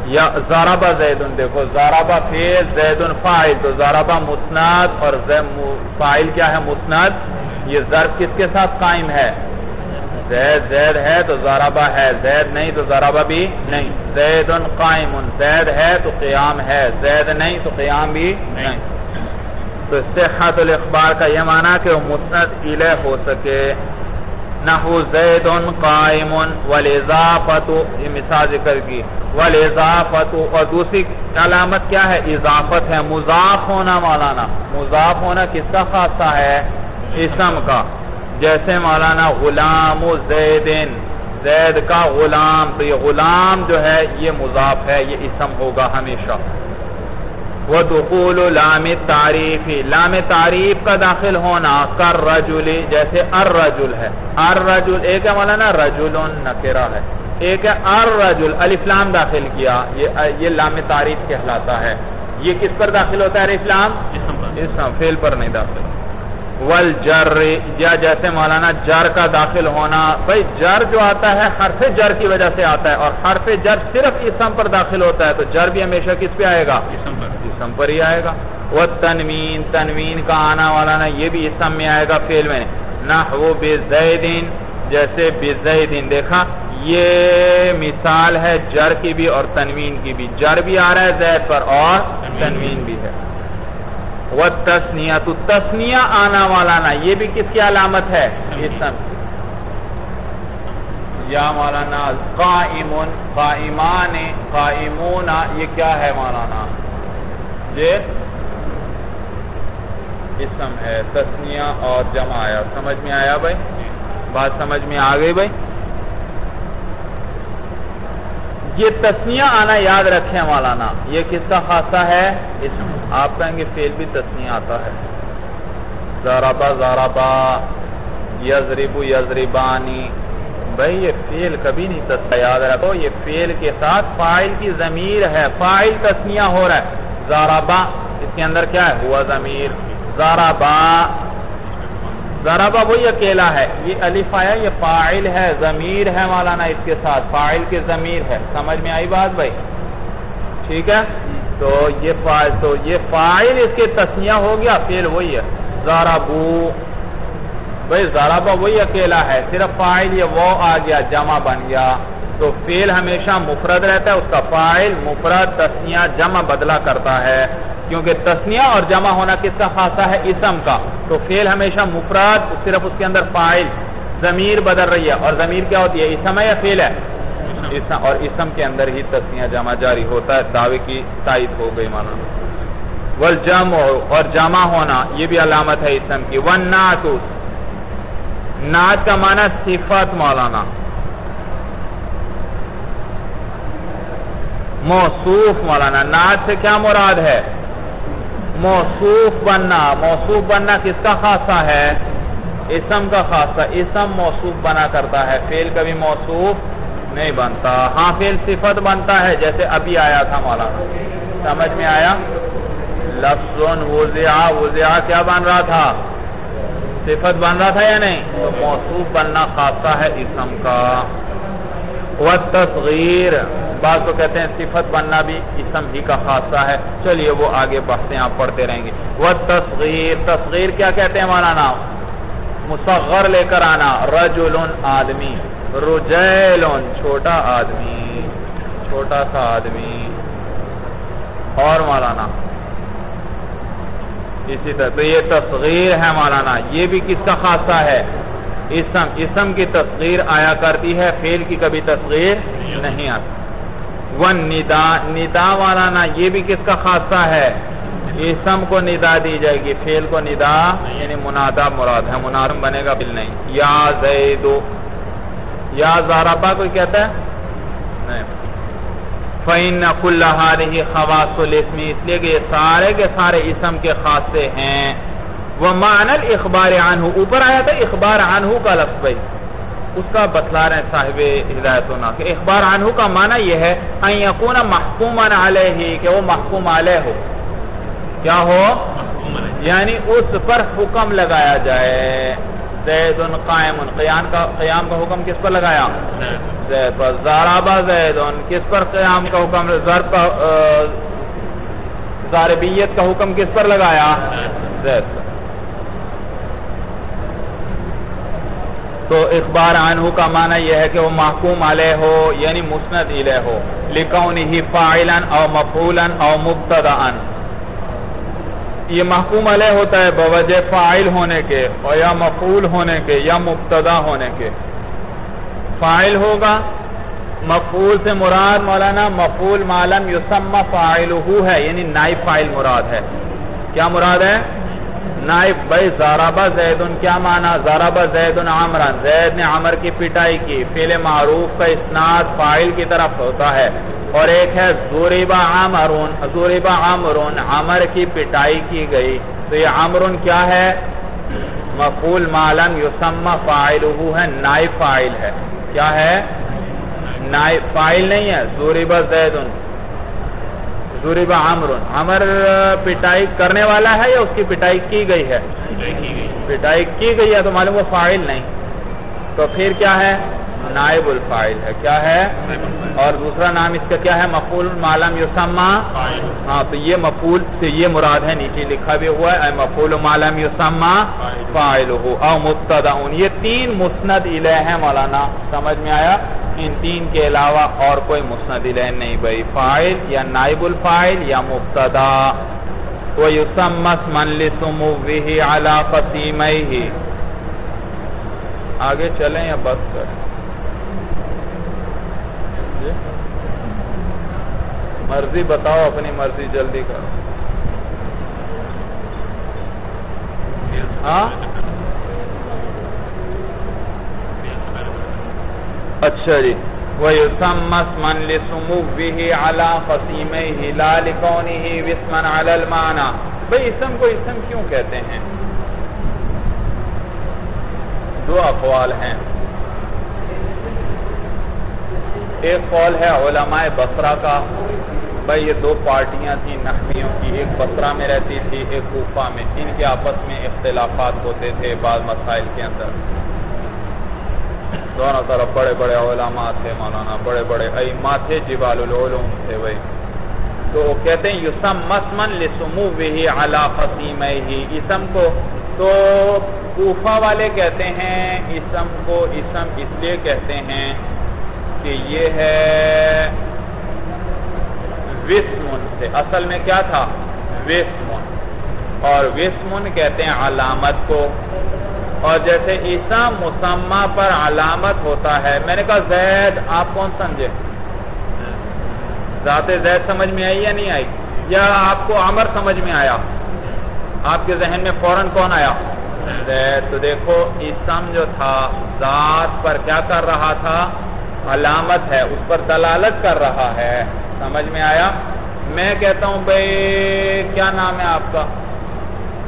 یا زارابا زیدن دیکھو زارابا فیل زیدن فائل. تو زارابا مسند اور فائل کیا ہے؟ مسند یہ ضرب کس کے ساتھ قائم ہے؟ زید زید ہے تو زارابا ہے. زید نہیں تو زارابا بھی نہیں. زید قائم زید ہے تو قیام ہے. زید نہیں تو قیام بھی نہیں. تو صحت الاخبار کا یہ معنی کہ وہ مسند الہ ہو سکے. نحو زید قائم والاضافت یہ مثال ذکر کی والاضافت اور دوسری علامت کیا ہے؟ اضافت ہے، مضاف ہونا مولانا، مضاف ہونا کس کا خاصہ ہے؟ اسم کا، جیسے مولانا غلام زیدن، زید کا غلام، تو یہ غلام جو ہے، یہ مضاف ہے، یہ اسم ہوگا ہمیشہ۔ وہ لام تعریف لام تعریف کا داخل ہونا کر رجول جیسے ار رجل ہے. ار رجل ایک ہے مولانا رجل نکرا ہے. ایک ہے ار رجل الفلام داخل کیا. یہ لام تعریف کہلاتا ہے. یہ کس پر داخل ہوتا ہے؟ الفلام اسم فیل پر نہیں داخل. والجر یا جیسے مولانا جر کا داخل ہونا بھائی جر جو آتا ہے حرف جر کی وجہ سے آتا ہے اور حرف جر صرف اسم پر داخل ہوتا ہے تو جر بھی ہمیشہ کس پہ آئے گا؟ اسم پر۔ ہی آئے گا۔ وہ تنوین تنوین کا آنا والا یہ بھی اسم میں آئے گا فیل میں۔ نہ وہ بے جیسے بے دیکھا؟ یہ مثال ہے جر کی بھی اور تنوین کی بھی۔ جر بھی آ رہا ہے زید پر اور تنوین بھی ہے۔ وہ تسنیا تو تسنیا آنا والا نا، یہ بھی کس کی علامت ہے؟ اسم یا مولانا، قائمون، قائمان، قائمون، یہ کیا ہے مولانا؟ یہ اسم ہے تسنیا اور جمع آیا۔ سمجھ میں آیا بھائی؟ بات سمجھ میں آ گئی بھائی؟ یہ تسنیہ آنا یاد رکھیں مولانا۔ یہ کس کا خاصہ ہے آپ کہیں گے فیل بھی تسنیہ آتا ہے۔ زارابا زارابا یزربو یزربانی بھائی، یہ فیل کبھی نہیں تسنیہ یاد رکھو، یہ فیل کے ساتھ فائل کی ضمیر ہے۔ فائل تسنیہ ہو رہا ہے۔ زارابا اس کے اندر کیا ہے؟ ہوا ضمیر۔ زارابا ضربہ وہی اکیلا ہے۔ یہ الف آیا یہ فائل ہے، ضمیر ہے مولانا اس کے ساتھ۔ فائل کے ضمیر ہے۔ سمجھ میں آئی بات بھائی؟ ٹھیک ہے؟ تو یہ فائل تو یہ فائل اس کے تسنیہ ہو گیا فیل وہی ہے۔ زارابو بھائی ضربہ وہی اکیلا ہے، صرف فائل یہ وہ آ گیا، جمع بن گیا۔ تو فیل ہمیشہ مفرد رہتا ہے، اس کا فائل مفرد تسنیہ جمع بدلا کرتا ہے۔ کیونکہ تسنیہ اور جمع ہونا کس کا خاصہ ہے؟ اسم کا۔ تو فیل ہمیشہ مفرد صرف اس کے اندر فائل ضمیر بدل رہی ہے۔ اور ضمیر کیا ہوتی ہے؟ اسم ہے یا فیل ہے؟ اور اسم کے اندر ہی تسنیہ جمع جاری ہوتا ہے۔ دعوے کی تائید ہو گئی مانا والجمع، اور جمع ہونا، یہ بھی علامت ہے اسم کی۔ ون نعت کا معنی صفت مولانا۔ موصوف مولانا۔ نعت سے کیا مراد ہے؟ موصوف بننا موصوف بننا کس کا خاصہ ہے؟ اسم کا خاصہ، اسم موصوف بنا کرتا ہے فیل کبھی موصوف نہیں بنتا۔ ہاں فیل صفت بنتا ہے، جیسے ابھی آیا تھا مولانا۔ سمجھ میں آیا؟ لفظ وزیا وزیا کیا بن رہا تھا؟ صفت بن رہا تھا یا نہیں؟ تو موصوف بننا خاصہ ہے اسم کا۔ تصغیر بعض تو کہتے ہیں صفت بننا بھی اسم ہی کا خاصہ ہے۔ چلیے وہ آگے بڑھتے آپ پڑھتے رہیں گے۔ وہ تصغیر تصغیر کیا کہتے ہیں ہمارا نام؟ مصغر لے کر آنا۔ رجل آدمی رجیل چھوٹا آدمی، چھوٹا سا آدمی۔ اور مولانا، اسی طرح۔ تو یہ تصغیر ہے مولانا۔ یہ بھی کس کا خاصہ ہے؟ اسم۔ اسم کی تصغیر آیا کرتی ہے فیل کی کبھی تصغیر نہیں آتی۔ ون ندا ندا والا یہ بھی کس کا خاصہ ہے؟ اسم کو ندا دی جائے گی فیل کو ندا یعنی منادا مراد ہے، منادم بنے گا بل نہیں۔ یا زیدو۔ یا زارابا کوئی کہتا ہے؟ نہیں۔ فَإِنَّ كُلَّ هَذِهِ خَوَاسُ الْإِسْمِ اس لیے کہ یہ سارے کے سارے اسم کے خاصے ہیں۔ وَمَعْنَ الْإِخْبَارِ عَنْهُ۔ اوپر آیا تھا اخبار عنہ کا لفظ بھئی اس کا بتلا رہے ہیں صاحب ہدایت ہونا کہ اخبار عنہ کا معنی یہ ہے، ان یکون محکوم علیہ، کہ وہ محکوم علیہ ہو۔ کیا ہو؟ یعنی اس پر حکم لگایا جائے۔ زید قائم۔ قیام کا قیام کا حکم کس پر لگایا؟ زید پر۔ زارابا زید۔ کس پر قیام کا حکم؟ زر کا زاربیت کا حکم کس پر لگایا؟ زید پر۔ تو اخبار عنہ کا معنی یہ ہے کہ وہ محکوم علیہ ہو یعنی مسند علیہ ہو، لکونہی فاعلا او مفعولا او مبتدعا۔ یہ محکوم علیہ ہوتا ہے بوجہ فائل ہونے کے اور یا مفعول ہونے کے یا مبتدا ہونے کے۔ فائل ہوگا، مفعول سے مراد مولانا، مفعول معلوم یسمى فاعلہ ہے یعنی نائب فائل مراد ہے۔ کیا مراد ہے؟ نائب بھائی زارابہ زیدن، کیا مانا؟ زارابہ زیدن عمران زید نے عمر کی پٹائی کی۔ فعل معروف کا اسناد فائل کی طرف ہوتا ہے۔ اور ایک ہے زوریبہ عمرون زوریبہ عمرون عمر کی پٹائی کی گئی۔ تو یہ عمرون کیا ہے؟ مفعول معلوم یسمى فاعلہ ہے، نائب فائل ہے۔ کیا ہے؟ نائب فائل نہیں ہے، زوریبہ زیدن۔ زوریبہ عمرون عمر پٹائی کرنے والا ہے یا اس کی پٹائی کی گئی ہے؟ پٹائی کی گئی. ہے تو معلوم وہ فائل نہیں. تو پھر کیا ہے؟ نائب الفائل ہے۔ کیا ہے؟ اور دوسرا نام اس کا کیا ہے؟ مفعول معلوم یسمى ہاں تو یہ مفعول سے یہ مراد ہے، نیچے لکھا بھی ہوا ہے مفعول معلوم یسمى فاعلہ او مبتدا یہ تین مسند الہ ہیں مولانا، سمجھ میں آیا؟ ان تین کے علاوہ اور کوئی مسند الہ نہیں بھائی۔ فائل یا نائب الفائل یا مبتدا۔ وَيُسَمَّ اسْمًا لِسُمُوِّهِ عَلَى قَسِيمَيْهِ آگے چلیں یا بس کریں؟ جی مرضی بتاؤ اپنی مرضی جلدی کرو۔ ہاں؟ اچھا جی۔ وَيُسَمَّ اسْمًا لِسُمُوِّهِ عَلَى قَسِيمَيْهِ لَا لِكَوْنِهِ وِسْمًا عَلَى الْمَعْنَى۔ بھئی اسم کو اسم کیوں کہتے ہیں؟ دو اقوال ہیں۔ ایک قول ہے علماء بصرہ کا بھئی یہ دو پارٹیاں تھیں نحویوں کی، ایک بصرہ میں رہتی تھی، ایک کوفہ میں ان کے آپس میں اختلافات ہوتے تھے بعض مسائل کے اندر۔ دونوں طرف بڑے بڑے علماء تھے مولانا، بڑے بڑے ائمہ تھے، جبال العلوم تھے بھائی تو وہ کہتے ہیں، یسم مسمن لسموه علی قسیمہ اسم کو تو کوفہ والے کہتے ہیں، اسم کو اسم اس لیے کہتے ہیں کہ یہ ہے وسمن سے۔ اصل میں کیا تھا؟ وسمن اور وسمن کہتے ہیں علامت کو۔ اور جیسے عیسیٰ مسمہ پر علامت ہوتا ہے، میں نے کہا زید، آپ کون سمجھے؟ ذات زید سمجھ میں آئی یا نہیں آئی؟ یا آپ کو عمر سمجھ میں آیا؟ آپ کے ذہن میں فوراً کون آیا؟ زید۔ تو دیکھو اسم جو تھا، ذات پر کیا کر رہا تھا؟ علامت ہے، اس پر دلالت کر رہا ہے۔ سمجھ میں آیا؟ میں کہتا ہوں، بھائی، کیا نام ہے آپ کا؟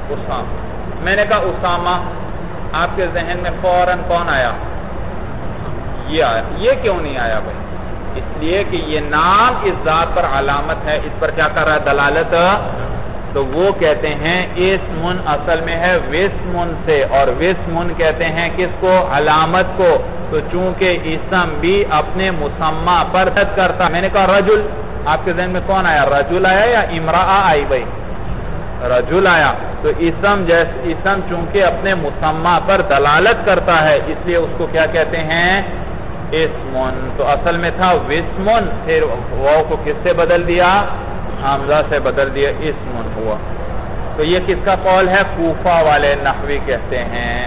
اسام میں نے کہا، اسامہ۔ آپ کے ذہن میں فوراً کون آیا؟ یہ آیا۔ یہ کیوں نہیں آیا بھائی؟ اس لیے کہ یہ نام اس ذات پر علامت ہے، اس پر کیا کر رہا ہے؟ دلالت تو وہ کہتے ہیں اسمن اصل میں ہے وسمن سے اور وسمن کہتے ہیں کس کو؟ علامت کو۔ تو چونکہ اسم بھی اپنے مسمہ پر کرتا، میں نے کہا رجل، آپ کے ذہن میں کون آیا؟ رجل آیا یا امرا آئی بھائی؟ رجل آیا۔ تو اسم جیس، اسم چونکہ اپنے مسمہ پر دلالت کرتا ہے، اس لیے اس کو کیا کہتے ہیں؟ اسمن۔ تو اصل میں تھا وسمن، پھر وہ کو کس سے بدل دیا؟ حمزہ سے بدل دیا اسمن ہوا۔ تو یہ کس کا قول ہے؟ کوفہ والے نحوی کہتے ہیں۔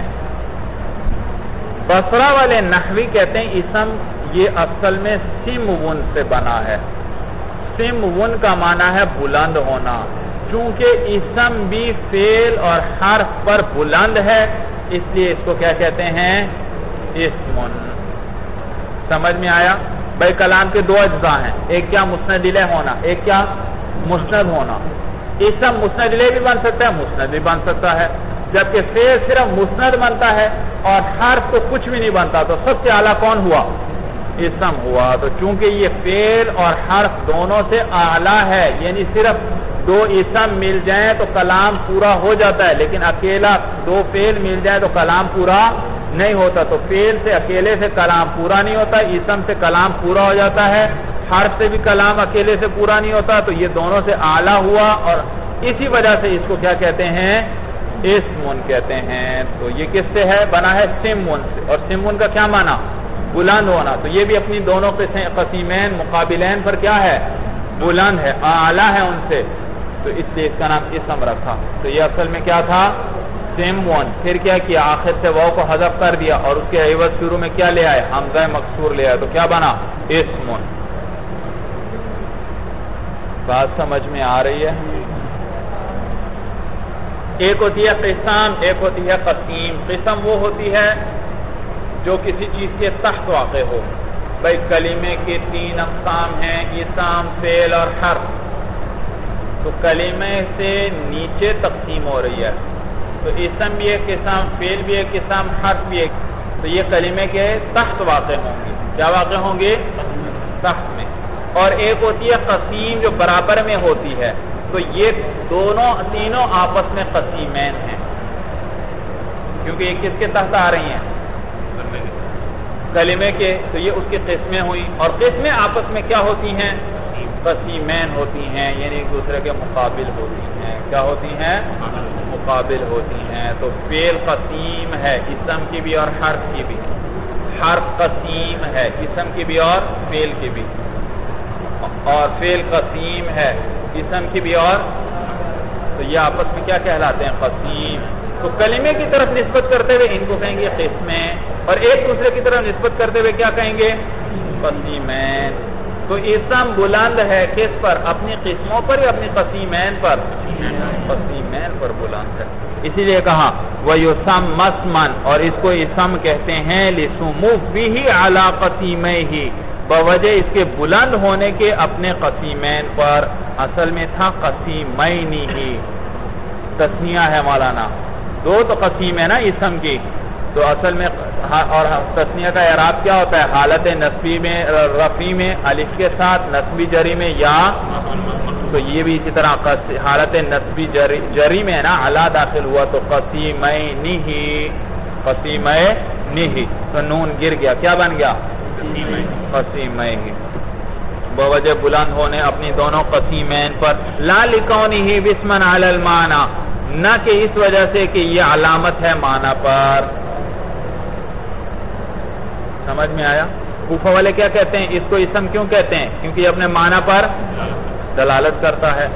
بصرہ والے نحوی کہتے ہیں، اسم یہ اصل میں سم ون سے بنا ہے۔ سم ون کا معنی ہے بلند ہونا۔ چونکہ اسم بھی فیل اور حرف پر بلند ہے، اس لیے اس کو کیا کہتے ہیں؟ اسمن سمجھ میں آیا؟ بھائی کلام کے دو اجزاء ہیں۔ ایک کیا مسند ہونا، ایک کیا مسند ہونا۔ اسم مسند علیہ بھی بن سکتا ہے، مسند بھی بن سکتا ہے۔ جبکہ فیل صرف مسند بنتا ہے اور حرف تو کچھ بھی نہیں بنتا، تو سب سے اعلیٰ کون ہوا؟ اسم ہوا۔ تو چونکہ یہ فیل اور حرف دونوں سے اعلیٰ ہے یعنی صرف دو اسم مل جائیں تو کلام پورا ہو جاتا ہے، لیکن اکیلا دو فیل مل جائیں تو کلام پورا نہیں ہوتا۔ تو فیل سے اکیلے سے کلام پورا نہیں ہوتا، اسم سے کلام پورا ہو جاتا ہے۔ حرف سے بھی کلام اکیلے سے پورا نہیں ہوتا، تو یہ دونوں سے اعلیٰ ہوا اور اسی وجہ سے اس کو کیا کہتے ہیں؟ اسمن کہتے ہیں۔ تو یہ کس سے ہے؟ بنا ہے سمن سے۔ اور سمن کا کیا معنی؟ بلند ہونا۔ تو یہ بھی اپنی دونوں قسیمین، مقابلین پر کیا ہے؟ بلند ہے، اعلیٰ ہے ان سے۔ تو اس لیے اس کا نام اسم رکھا۔ تو یہ اصل میں کیا تھا؟ سیم ون پھر کیا کیا؟ آخر سے وہ کو حذف کر دیا اور اس کے عوض شروع میں کیا لے آئے؟ حمزہ مقصور لے آئے۔ تو کیا بنا؟ اسم بات سمجھ میں آ رہی ہے؟ ایک ہوتی ہے قسم، ایک ہوتی ہے قسیم۔ قسم وہ ہوتی ہے جو کسی چیز کے تحت واقع ہو۔ بھائی کلمے کے تین اقسام ہیں اسام فیل اور حرف۔ تو کلمے سے نیچے تقسیم ہو رہی ہے۔ تو اسم بھی ایک قسم فیل بھی ایک قسم، حرف بھی ایک۔ تو یہ کلمے کے تحت واقع ہوں گے۔ کیا واقع ہوں گے؟ تحت میں۔ اور ایک ہوتی ہے قسیم جو برابر میں ہوتی ہے۔ تو یہ دونوں تینوں آپس میں قسیمین ہیں۔ کیونکہ یہ کس کے تحت آ رہی ہیں؟ کلمے کے۔ تو یہ اس کی قسمیں ہوئی اور قسمیں آپس میں کیا ہوتی ہیں؟ قسیمین ہوتی ہیں یعنی ایک دوسرے کے مقابل ہوتی ہیں۔ کیا ہوتی ہیں؟ مقابل ہوتی ہیں۔ تو فیل قسیم ہے اسم کی بھی اور حرف کی بھی۔ حرف قسیم ہے اسم کی بھی اور فیل کی بھی۔ اور فیل قسیم ہے۔ اسم کی بھی اور۔ تو یہ آپس میں کیا کہلاتے ہیں؟ قسیم۔ تو کلمے کی طرف نسبت کرتے ہوئے ان کو کہیں گے قسمیں۔ اور ایک دوسرے کی طرف نسبت کرتے ہوئے کیا کہیں گے؟ قسیمین۔ تو اسم بلند ہے کس پر؟ اپنی قسموں پر یا اپنی قسیمین پر؟ قسیمین پر بلند ہے۔ اسی لیے کہا وہ یوسم مسمن اور اس کو اسم کہتے ہیں لسموف بھی اعلی قسیم ہی بوجہ اس کے بلند ہونے کے اپنے قسیمین پر۔ اصل میں تھا قسیمین ہی۔ تسنیہ ہے مولانا۔ دو تو قسیم ہے نا اسم کی۔ تو اصل میں ہاں، اور تسنیہ کا اعراب کیا ہوتا ہے؟ حالت نصبی میں رفی میں، الف کے ساتھ، نصبی جری میں یا۔ تو یہ بھی اسی طرح حالت نصبی جری میں نا؟ علا داخل ہوا تو قسیم ہی۔ قسیم ہی۔ تو نون گر گیا۔ کیا بن گیا؟ قسیم بوجہ بلند ہونے اپنی دونوں قسیمین پر. لا لکونی ہی بسمن علی المانا. نہ کہ اس وجہ سے کہ یہ علامت ہے مانا پر. سمجھ میں آیا؟ کوفہ والے کیا کہتے ہیں؟ اس کو اسم کیوں کہتے ہیں؟ کیونکہ یہ اپنے مانا پر دلالت کرتا ہے.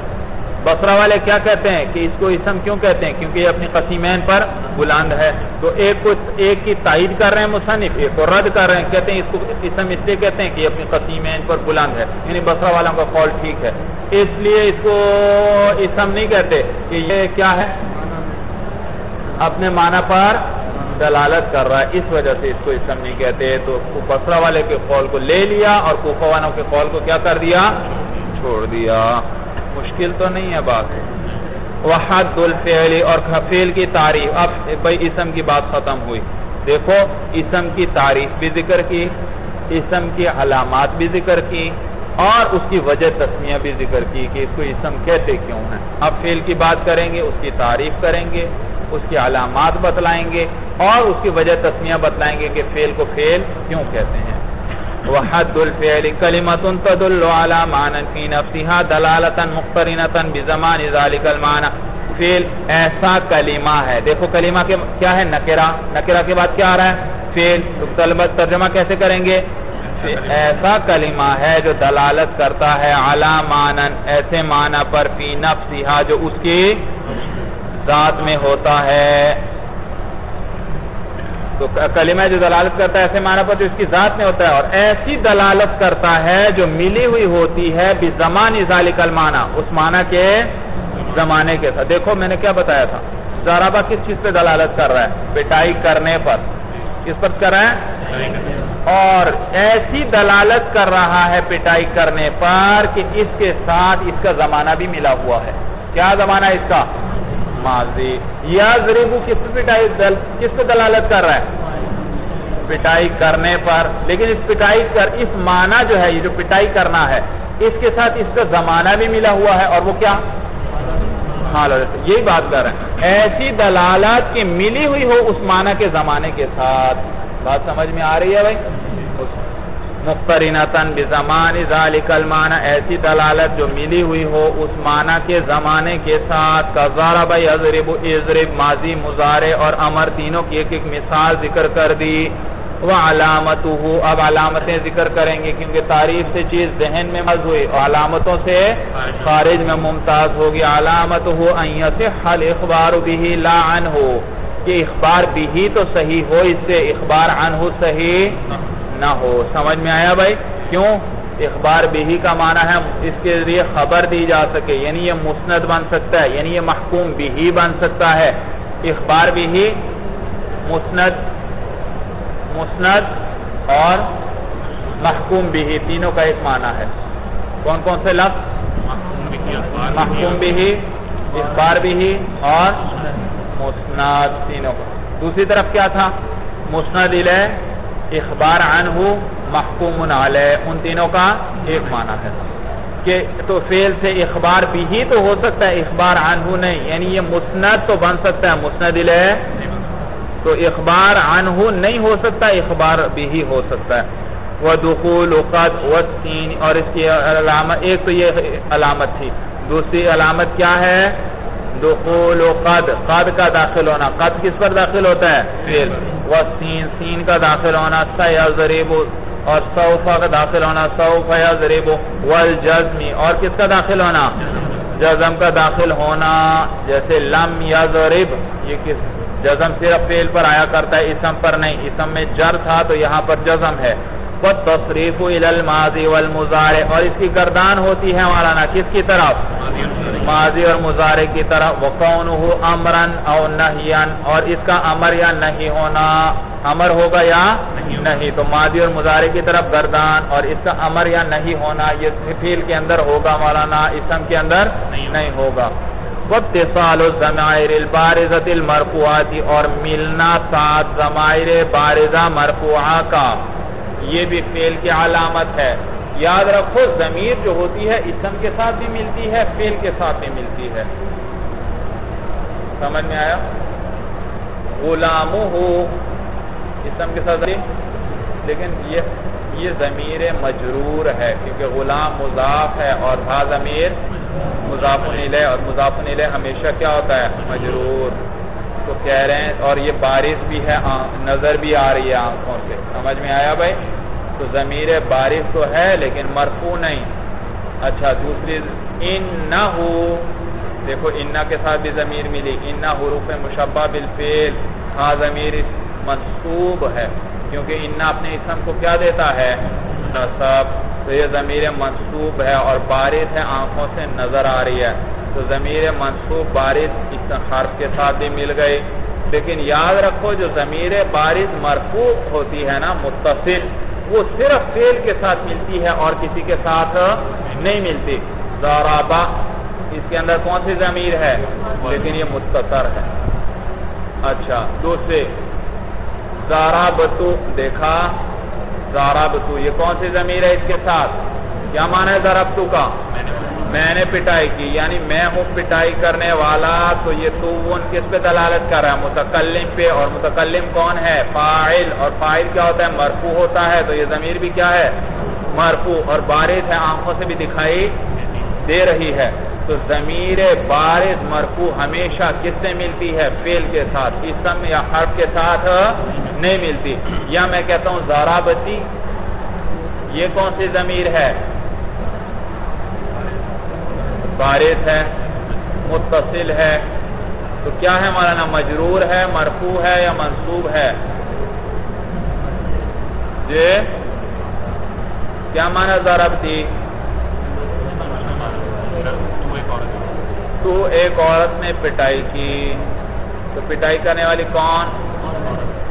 بسرا والے کیا کہتے ہیں کہ اس کو اسم کیوں کہتے ہیں؟ کیونکہ یہ اپنی قسیمین پر بلند ہے۔ تو ایک کو ایک کی تائید کر رہے ہیں مصنف، ایک کو رد کر رہے ہیں۔ کہتے ہیں اس کو اسم اس لیے کہتے ہیں کہ یہ اپنی قسیمین پر بلند ہے۔ یعنی بسرا والوں کا قول ٹھیک ہے۔ اس لیے اس کو اسم نہیں کہتے کہ یہ کیا ہے؟ اپنے معنی پر دلالت کر رہا ہے۔ اس وجہ سے اس کو اسم نہیں کہتے۔ تو بسرا والے کے قول کو لے لیا اور کوفہ والوں کے قول کو کیا کر دیا؟ چھوڑ دیا۔ مشکل تو نہیں ہے بات۔ وحد الفعل، اور فعل کی تعریف۔ اب بھائی اسم کی بات ختم ہوئی۔ دیکھو، اسم کی تعریف بھی ذکر کی، اسم کی علامات بھی ذکر کی، اور اس کی وجہ تسمیہ بھی ذکر کی کہ اس کو اسم کہتے کیوں ہیں۔ اب فعل کی بات کریں گے، اس کی تعریف کریں گے، اس کی علامات بتلائیں گے، اور اس کی وجہ تسمیہ بتلائیں گے کہ فعل کو فعل کیوں کہتے ہیں۔ وحد الفعل كلمة تدل على معنى في نفسها دلالة مقترنة بزمان ذلك المعنى. فعل ایسا کلمہ ہے۔ دیکھو کلمہ کیا ہے؟ نکرہ۔ نکرہ کے بعد کیا آ رہا ہے؟ فعل۔ ترجمہ کیسے کریں گے؟ ایسا کلمہ ہے جو دلالت کرتا ہے علا مانن ایسے معنی پر فی نفسها جو اس کی ذات میں ہوتا ہے۔ تو کلمہ جو دلالت کرتا ہے، ایسے معنی پر جو اس کی ذات میں ہوتا ہے، اور ایسی دلالت کرتا ہے جو ملی ہوئی ہوتی ہے بزمان ذالک المعنی، اس معنی کے زمانے کے ساتھ۔ دیکھو، میں نے کیا بتایا تھا؟ زارابہ کس چیز پہ دلالت کر رہا ہے؟ پٹائی کرنے پر۔ کس پر کر رہا ہے؟ اور ایسی دلالت کر رہا ہے پٹائی کرنے پر کہ اس کے ساتھ اس کا زمانہ بھی ملا ہوا ہے۔ کیا زمانہ اس کا؟ ماضی یا ضریبو کس پہ پٹائی دل کس پہ دلالت کر رہا ہے؟ پٹائی کرنے پر۔ لیکن اس پٹائی کر اس معنی جو ہے، یہ جو پٹائی کرنا ہے، اس کے ساتھ اس کا زمانہ بھی ملا ہوا ہے اور وہ کیا؟ ہاں، حال یہی بات کر رہے ہیں۔ ایسی دلالات کی ملی ہوئی ہو اس معنی کے زمانے کے ساتھ۔ بات سمجھ میں آ رہی ہے بھائی؟ مقترنتن بزمان ذالک المعنی، ایسی دلالت جو ملی ہوئی ہو اس معنی کے زمانے کے ساتھ کذارب یضرب ازرب ماضی مزارے اور امر تینوں کی ایک ایک مثال ذکر کر دی۔ وہ علامت اب علامتیں ذکر کریں گے کیونکہ تعریف سے چیز ذہن میں مز ہوئی اور علامتوں سے خارج میں ممتاز ہوگی۔ علامت ہو سے حل اخبار بھی لا عن ہو کہ اخبار بھی تو صحیح ہو، اس سے اخبار عن ہو صحیح نہ ہو۔ سمجھ میں آیا بھائی؟ کیوں؟ اخبار بھی کا معنی ہے اس کے ذریعے خبر دی جا سکے۔ یعنی یہ مسند بن سکتا ہے یعنی یہ محکوم بھی بن سکتا ہے۔ اخبار بھی مسند مسند اور محکوم بھی تینوں کا ایک معنی ہے۔ کون کون سے لفظ؟ محکوم بھی اخبار بھی اور مسند۔ تینوں کا۔ دوسری طرف کیا تھا؟ مسند علیہ اخبار عنہ محکوم علیہ۔ ان تینوں کا ایک معنی ہے۔ کہ تو فیل سے اخبار بھی ہی تو ہو سکتا ہے، اخبار عنہ نہیں۔ یعنی یہ مسند تو بن سکتا ہے، مسند علیہ تو اخبار عنہ نہیں ہو سکتا، اخبار بھی ہی ہو سکتا ہے۔ وہ دخول قد وسین اور اس کی علامت، ایک تو یہ علامت تھی۔ دوسری علامت کیا ہے؟ دخول قد۔ قد کا داخل ہونا۔ قد کس پر داخل ہوتا ہے؟ فیل وسین سین کا داخل ہونا سیضرب اور سوفا کا داخل ہونا صوفہ یضرب والجزمی اور کس کا داخل ہونا؟ جزم کا داخل ہونا جیسے لم یضرب یہ کس جزم صرف فیل پر آیا کرتا ہے، اسم پر نہیں. اسم میں جر تھا تو یہاں پر جزم ہے۔ تصریف الماضی والمزارع اور اس کی گردان ہوتی ہے مولانا کس کی طرف؟ ماضی اور مزارع کی طرف وقونہ امرا او نہیان اور اس کا امر یا نہیں ہونا، امر ہوگا یا نہیں؟ تو ماضی اور مزارع کی طرف گردان، اور اس کا امر یا نہیں ہونا، یہ فیل کے اندر ہوگا مولانا، اسم کے اندر نہیں ہوگا۔ واتصال الزمائر البارزت المرفوعات، اور ملنا ساتھ زمائر بارزہ مرفوعہ کا۔ یہ بھی فیل کی علامت ہے۔ یاد رکھو، ضمیر جو ہوتی ہے، اسم کے ساتھ بھی ملتی ہے فیل کے ساتھ بھی ملتی ہے۔ سمجھ میں آیا؟ غلام ہو اسم کے ساتھ لیکن یہ ضمیر مجرور ہے، کیونکہ غلام مضاف ہے اور تھا ضمیر مضاف نیلے اور مضاف نیلے ہمیشہ کیا ہوتا ہے؟ مجرور۔ تو کہہ رہے ہیں اور یہ بارش بھی ہے نظر بھی آ رہی ہے آنکھوں سے۔ سمجھ میں آیا بھائی؟ تو ضمیر بارش تو ہے لیکن مرفو نہیں۔ اچھا دوسری ان نہ ہو دیکھو انا کے ساتھ بھی ضمیر ملی۔ انا حروف مشبہ بالفعل۔ ہاں ضمیر منصوب ہے، کیونکہ انا اپنے اسم کو کیا دیتا ہے؟ نصب تو یہ ضمیر منصوب ہے اور بارش ہے، آنکھوں سے نظر آ رہی ہے۔ تو ضمیر منصوب بارش اس حرف کے ساتھ بھی مل گئی۔ لیکن یاد رکھو، جو ضمیر بارش مرفوع ہوتی ہے نا، متصل، وہ صرف فیل کے ساتھ ملتی ہے اور کسی کے ساتھ نہیں ملتی۔ زارابا، اس کے اندر کون سی ضمیر ہے؟ لیکن یہ متصر ہے۔ اچھا دوسرے، زارابتو، دیکھا۔ زاربتو یہ کون سی ضمیر ہے اس کے ساتھ؟ کیا مانا ہے زاربتو کا؟ میں نے پٹائی کی یعنی میں ہوں پٹائی کرنے والا، تو یہ تو وہ کس پہ دلالت کر رہا ہے؟ متکلم پہ۔ اور متکلم کون ہے؟ فائل اور فائل کیا ہوتا ہے؟ مرفو ہوتا ہے۔ تو یہ ضمیر بھی کیا ہے؟ مرفو اور بارش ہے، آنکھوں سے بھی دکھائی دے رہی ہے۔ تو ضمیر بارش مرفو ہمیشہ کس سے ملتی ہے؟ فیل کے ساتھ اسم یا حرف کے ساتھ نہیں ملتی۔ یا میں کہتا ہوں زارابتی یہ کون سی ضمیر ہے؟ بارث ہے، متصل ہے۔ تو کیا ہے ہمارا نا مجرور ہے، مرفوع ہے یا منصوب ہے؟ جی؟ کیا مانا ضرب تھی تو ایک عورت نے پٹائی کی۔ تو پٹائی کرنے والی کون؟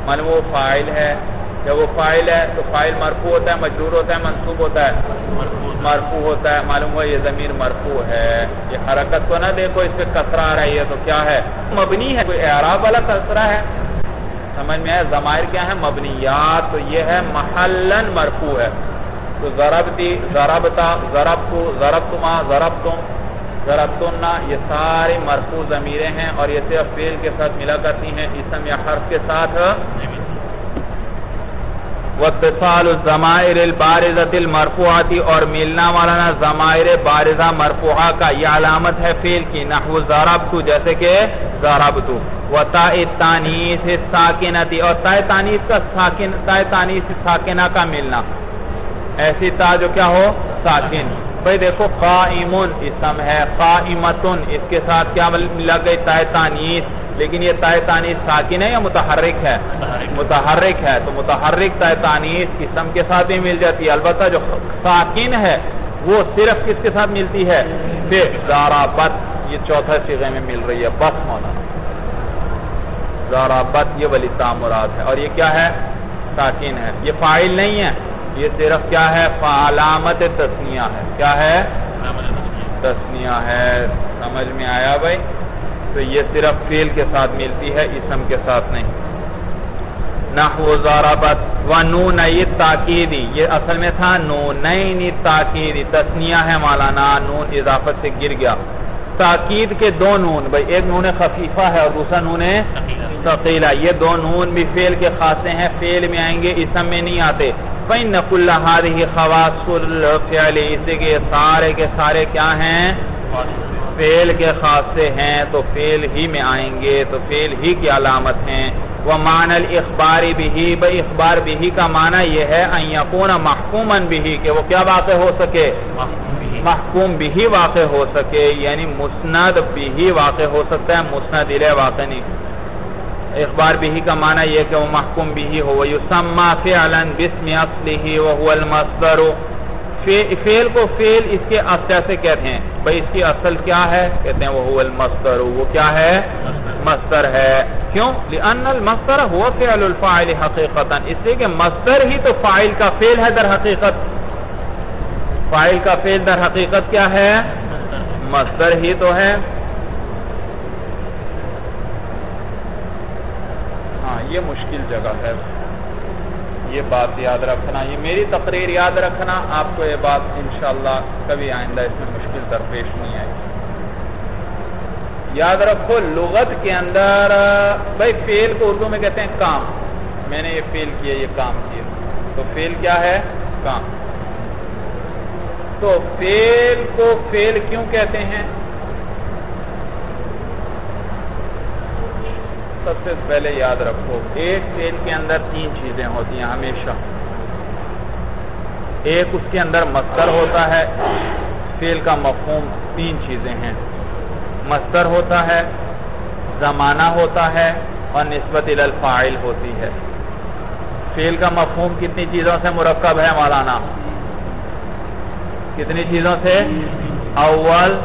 من وہ فائل ہے۔ جب وہ فائل ہے تو فائل مرفوع ہوتا ہے، مجرور ہوتا ہے، منصوب ہوتا ہے۔ مرفوع ہوتا ہے، معلوم ہوا یہ ضمیر مرفوع ہے۔ یہ حرکت تو نہ دیکھو، اس پہ کسرہ آ رہی ہے تو کیا ہے؟ مبنی ہے، کوئی اعراب والا کسرہ ہے۔ سمجھ میں ہے ضمائر کیا ہے مبنیات۔ تو یہ ہے محلن مرفوع ہے۔ تو ضرب دی ضربتا ضرب تو ضرب تما ضرب تم ضرب یہ سارے مرفوع ضمیریں ہیں اور یہ صرف فیل کے ساتھ ملا کرتی ہیں اسم یا حرف کے ساتھ۔ واتصال الزمائر البارزت المرفوعاتی، اور ملنا والا زمائر بارزہ مرفوعہ کا یہ علامت ہے فیل کی، نحو ضربتو، جیسے کہ ضربتو۔ وطاء تانیس ساکنتی اور تائے تانیس کا ساکن تائے تانیس ساکنہ کا ملنا۔ ایسی تا جو کیا ہو؟ ساکن۔ بھئی دیکھو قائمون اسم ہے قائمتن اس کے ساتھ کیا لگ گئی؟ تائے تانیس لیکن یہ تائے تانیس ساکن ہے یا متحرک ہے؟ متحرک۔ ہے۔ تو متحرک تائے تانیس اسم کے ساتھ ہی مل جاتی ہے؟ البتہ جو ساکن ہے وہ صرف کس کے ساتھ ملتی ہے؟ بے زارابت یہ چوتھا سیغے میں مل رہی ہے۔ بس ہونا زارابت یہ ولی مراد ہے۔ اور یہ کیا ہے؟ ساکن ہے۔ یہ فائل نہیں ہے۔ یہ صرف کیا ہے؟ علامت تسنیہ ہے۔ کیا ہے؟ تسنیہ ہے۔ سمجھ میں آیا بھائی؟ تو یہ صرف فیل کے ساتھ ملتی ہے، اسم کے ساتھ نہیں۔ نحو زاربت و نون تاکیدی۔ یہ اصل میں تھا نونین تاکیدی۔ تسنیہ ہے مولانا نون اضافت سے گر گیا۔ تاکید کے دو نون، بھائی ایک نون خفیفہ ہے اور دوسرا نون ثقیلہ۔ یہ دو نون بھی فیل کے خاصے ہیں فیل میں آئیں گے، اسم میں نہیں آتے۔ فَإِنَّ نق اللہ خَوَاسُ الْفِعْلِ۔ اسے کے سارے کے سارے کیا ہیں؟ فیل کے خاصے ہیں تو فیل ہی میں آئیں گے تو فیل ہی کی علامت ہیں۔ وَمَعْنَ الْإِخْبَارِ بِهِ بَ اخبار بِهِ کا معنی یہ ہے اَن يَكُونَ مَحْكُومًا بِهِ کہ وہ کیا واقع ہو سکے؟ محکوم بھی واقع ہو سکے یعنی مسند بھی واقع ہو سکتا ہے مسند الہ واقع نہیں۔ اخبار بھی کا معنی یہ کہ وہ محکوم بھی ہو۔ وَيُسَمَّا فِعْلًا بِسْمِ اَصْلِهِ وَهُوَ الْمَصْدَرُ۔ فیل کو فیل اس کے اصل سے کہتے ہیں۔ بھئی اس کی اصل کیا ہے؟ کہتے ہیں وَهُوَ الْمَصْدَرُ، وہ کیا ہے؟ مصدر ہے۔ کیوں؟ لِأَنَّ الْمَصْدَرَ هُوَ فِعْلُ الْفَاعِلِ حَقِيقَةً اس لیے کہ مصدر ہی تو فائل کا فیل ہے در حقیقت۔ فائل کا فیل در حقیقت کیا ہے؟ مصدر ہی تو ہے۔ ہاں یہ مشکل جگہ ہے۔ یہ بات یاد رکھنا، یہ میری تقریر یاد رکھنا، آپ کو یہ بات انشاءاللہ کبھی آئندہ اس میں مشکل درپیش نہیں آئے یاد رکھو، لغت کے اندر، بھائی فیل کو اردو میں کہتے ہیں کام۔ میں نے یہ فیل کیا، یہ کام کیا۔ تو فیل کیا ہے؟ کام۔ تو فیل کو فیل کیوں کہتے ہیں؟ سب سے پہلے یاد رکھو، ایک فیل کے اندر تین چیزیں ہوتی ہیں ہمیشہ۔ ایک اس کے اندر مستر ہوتا ہے فیل کا مفہوم تین چیزیں ہیں۔ مستر ہوتا ہے، زمانہ ہوتا ہے اور نسبت الفائل ہوتی ہے۔ فیل کا مفہوم کتنی چیزوں سے مرکب ہے مولانا؟ کتنی چیزوں سے؟ اول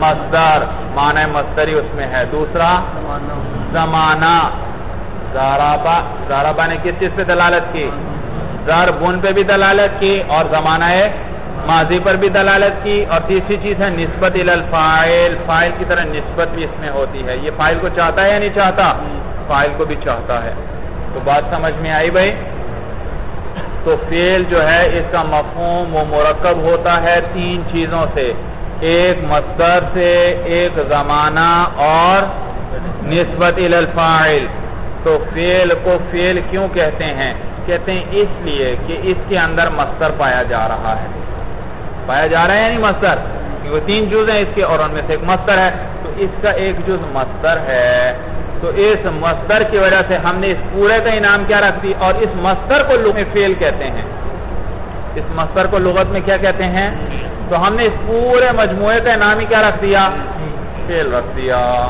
مصدر، معنی مصدری اس میں ہے۔ دوسرا، زمانہ۔ زارابا زارابا نے کس چیز پہ دلالت کی؟ زربن پہ بھی دلالت کی اور زمانہ ماضی پر بھی دلالت کی۔ اور تیسری چیز ہے نسبت الفائل۔ فائل کی طرح نسبت بھی اس میں ہوتی ہے۔ یہ فائل کو چاہتا ہے یا نہیں چاہتا؟ فائل کو بھی چاہتا ہے۔ تو بات سمجھ میں آئی بھائی؟ تو فیل جو ہے اس کا مفہوم وہ مرکب ہوتا ہے تین چیزوں سے۔ ایک مصدر سے ایک زمانہ اور نسبت الفائل تو فیل کو فیل کیوں کہتے ہیں؟ کہتے ہیں اس لیے کہ اس کے اندر مصدر پایا جا رہا ہے۔ پایا جا رہا ہے یعنی مصدر۔ کیونکہ تین جز ہیں اس کے اور ان میں سے ایک مصدر ہے۔ تو اس کا ایک جز مصدر ہے۔ تو اس مصدر کی وجہ سے ہم نے اس پورے کا انعام کیا رکھ دی اور اس مصدر کو لغت میں فیل کہتے ہیں۔ اس مصدر کو لغت میں کیا کہتے ہیں؟ تو ہم نے اس پورے مجموعے کا انعام ہی کیا رکھ دیا؟ فیل رکھ دیا۔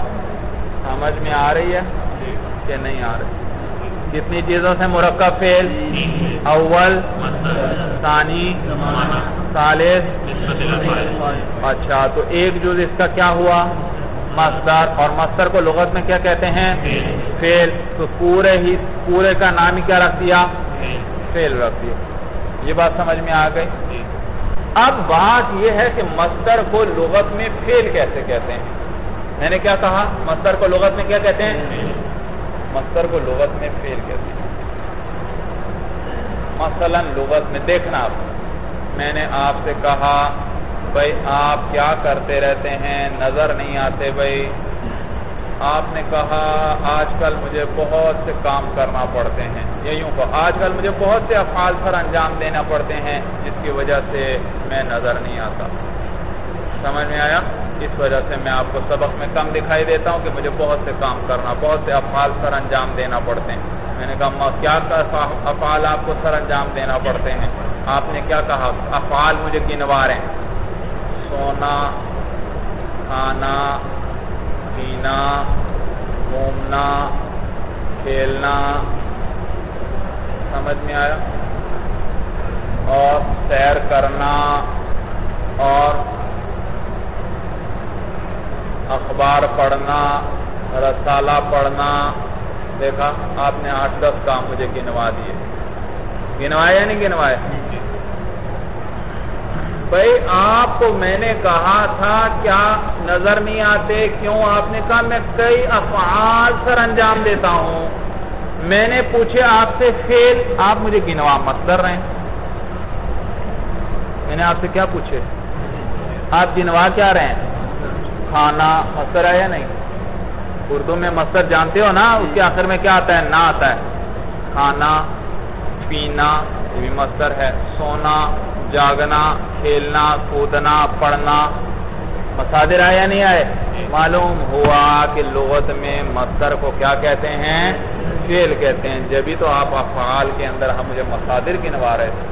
سمجھ میں آ رہی ہے؟ کہ نہیں آ رہی۔ کتنی چیزوں سے مرکب فیل اول، ثانی، ثالث۔ اچھا تو ایک جز اس کا کیا ہوا؟ مصدر۔ اور مصدر کو لغت میں کیا کہتے ہیں؟ فیل تو پورے ہی، پورے کا نام ہی کیا رکھ دیا؟ فیل رکھ دیا۔ یہ بات سمجھ میں آ گئی؟ اب بات یہ ہے کہ مصدر کو لغت میں فیل کیسے کہتے ہیں؟ میں نے کیا کہا؟ مصدر کو لغت میں کیا کہتے ہیں؟ مصدر کو لغت میں فیل کہتے ہیں۔ مثلا لغت میں دیکھنا آپ۔ میں نے آپ سے کہا بھائی آپ کیا کرتے رہتے ہیں؟ نظر نہیں آتے بھائی آپ نے کہا، آج کل مجھے بہت سے کام کرنا پڑتے ہیں۔ یہ یوں کہا آج کل مجھے بہت سے افعال پر انجام دینا پڑتے ہیں، جس کی وجہ سے میں نظر نہیں آتا۔ سمجھ میں آیا؟ اس وجہ سے میں آپ کو سبق میں کم دکھائی دیتا ہوں کہ مجھے بہت سے کام کرنا، بہت سے افعال سر انجام دینا پڑتے ہیں۔ میں نے کہا کیا افعال آپ کو سر انجام دینا پڑتے ہیں؟ آپ نے کیا کہا؟ افعال مجھے گنوا رہے ہیں۔ سونا، کھانا پینا، گھومنا، کھیلنا۔ سمجھ میں آیا؟ اور سیر کرنا اور اخبار پڑھنا، رسالہ پڑھنا۔ دیکھا، آپ نے آٹھ دس کام مجھے گنوا دیے۔ گنوائے یا نہیں گنوائے؟ جی، جی۔ بھائی آپ کو میں نے کہا تھا، کیا نظر نہیں آتے؟ کیوں؟ آپ نے کہا، میں کئی افعال سر انجام دیتا ہوں۔ میں نے پوچھے، آپ سے فیل، آپ مجھے گنوا مت کر رہے ہیں؟ میں نے آپ سے کیا پوچھے؟ آپ گنوا کیا رہے ہیں؟ کھانا مستر ہے یا نہیں؟ اردو میں مستر جانتے ہو نا، اس کے آخر میں کیا آتا ہے؟ نہ آتا ہے۔ کھانا، پینا، یہ بھی مستر ہے۔ سونا جاگنا، کھیلنا، کودنا، پڑھنا۔ مسادر آئے یا نہیں آئے؟ معلوم ہوا کہ لغت میں مستر کو کیا کہتے ہیں؟ فیل کہتے ہیں۔ جبھی تو آپ افعال کے اندر ہم مجھے مسادر گنوا رہے تھے۔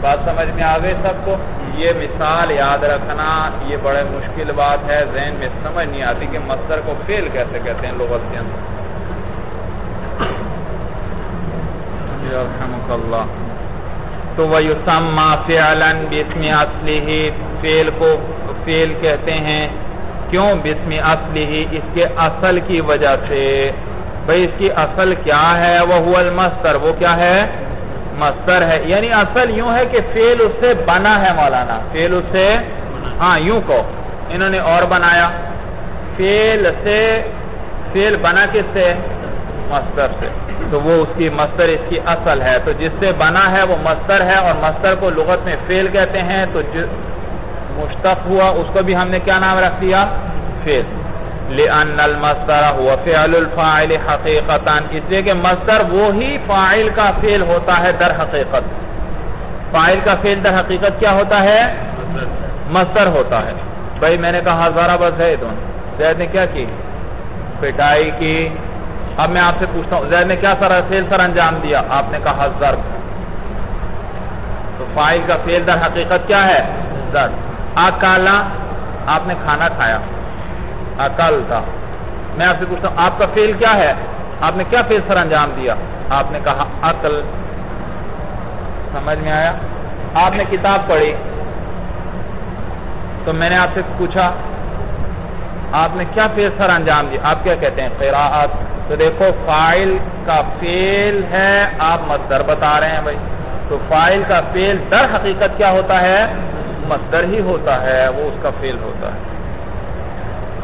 بات سمجھ میں آ گئی سب کو؟ یہ مثال یاد رکھنا، یہ بڑے مشکل بات ہے۔ ذہن میں سمجھ نہیں آتی کہ مصدر کو فیل کیسے کہتے ہیں لغت کے اندر۔ اللہ۔ تو وہ یوسما فعلن بسم اصلی ہی فیل کو فیل کہتے ہیں۔ کیوں بسم اصلی اس کے اصل کی وجہ سے۔ بھئی اس کی اصل کیا ہے؟ وہ المستر وہ کیا ہے؟ مستر ہے۔ یعنی اصل یوں ہے کہ فیل اس سے بنا ہے مولانا۔ فیل اس سے ہاں یوں کو۔ انہوں نے اور بنایا۔ فیل سے فیل بنا کس سے؟ مستر سے۔ تو وہ اس کی مستر اس کی اصل ہے۔ تو جس سے بنا ہے وہ مستر ہے اور مستر کو لغت میں فیل کہتے ہیں۔ تو مشتق ہوا، اس کو بھی ہم نے کیا نام رکھ دیا؟ فیل لأن المصدر هو فعل الفاعل حقیقتا اس لیے کہ مصدر وہی فاعل کا فعل ہوتا ہے در حقیقت۔ فاعل کا فعل در حقیقت کیا ہوتا ہے؟ مصدر ہوتا ہے۔ بھئی میں نے کہا ہزارہ بس ہے زید نے کیا کی؟ پٹائی کی۔ اب میں آپ سے پوچھتا ہوں، زید نے کیا سر فعل سر انجام دیا؟ آپ نے کہا، ضرب۔ تو فائل کا فعل در حقیقت کیا ہے؟ ضرب۔ آکالا آپ نے کھانا کھایا۔ عقل تھا۔ میں آپ سے پوچھتا ہوں، آپ کا فیل کیا ہے؟ آپ نے کیا فیل سر انجام دیا؟ آپ نے کہا عقل سمجھ میں آیا؟ آپ نے کتاب پڑھی۔ تو میں نے آپ سے پوچھا، آپ نے کیا فیل سر انجام دیا؟ آپ کیا کہتے ہیں؟ قراءت۔ تو دیکھو فائل کا فیل ہے، آپ مصدر بتا رہے ہیں بھائی۔ تو فائل کا فیل در حقیقت کیا ہوتا ہے؟ مصدر ہی ہوتا ہے، وہ اس کا فیل ہوتا ہے۔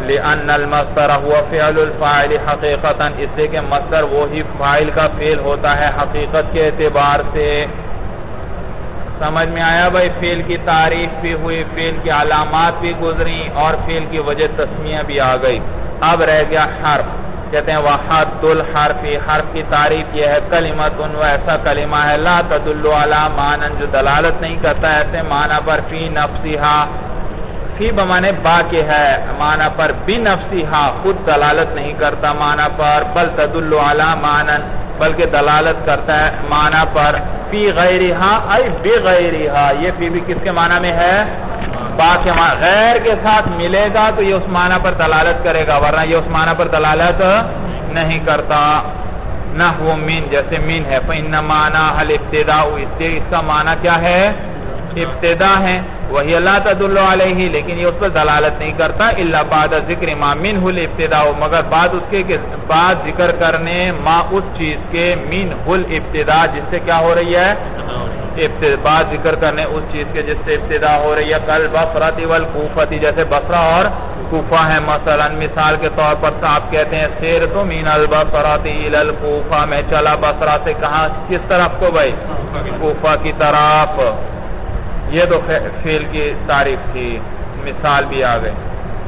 لأن المصدر هو فعل الفاعل حقیقتا اس لیے کہ مصدر وہی فاعل کا فعل ہوتا ہے حقیقت کے اعتبار سے۔ سمجھ میں آیا بھائی؟ فعل کی تعریف بھی ہوئی، فعل کی علامات بھی گزری اور فعل کی وجہ تسمیہ بھی آ گئی۔ اب رہ گیا حرف۔ کہتے ہیں وحد الحرف، حرف کی تعریف یہ ہے کلمت ان ایسا کلمہ ہے، لا تدلو علی مانن جو دلالت نہیں کرتا ایسے معنی پر فی نفسیہا فی بمانے با کے ہے، معنی پر بن نفسی خود دلالت نہیں کرتا معنی پر، بل تدل علی معنن، بلکہ دلالت کرتا ہے معنی پر، فی غیرہا، ای بی غیرہا، یہ فی بھی کس کے معنی میں ہے؟ با کے غیر کے ساتھ ملے گا تو یہ اس معنی پر دلالت کرے گا، ورنہ یہ اس معنی پر دلالت نہیں کرتا۔ نحو من جیسے من ہے۔ فَإِنَّ مَعْنَا حَلِ ابْتِدَاءُ۔ اس کا معنی کیا ہے؟ ابتدا ہے۔ وہی اللہ تدل علیہ لیکن یہ اس پر دلالت نہیں کرتا۔ اللہ بعد ذکر ما من ہل ابتدا مگر بعد اس کے بعد ذکر کرنے ما اس چیز کے من ہل ابتدا جس سے کیا ہو رہی ہے؟ بعد ذکر کرنے اس چیز کے جس سے ابتدا ہو رہی ہے کل بفرتی والکوفتی، جیسے بفرا اور کوفہ ہے مثلا مثال کے طور پر آپ کہتے ہیں سیر تو مین البفراتی الالکوفہ میں چلا بفرا سے کہاں؟ کس طرف کو بھائی؟ کوفہ کی طرف۔ یہ تو فیل کی تعریف تھی مثال بھی آ گئی۔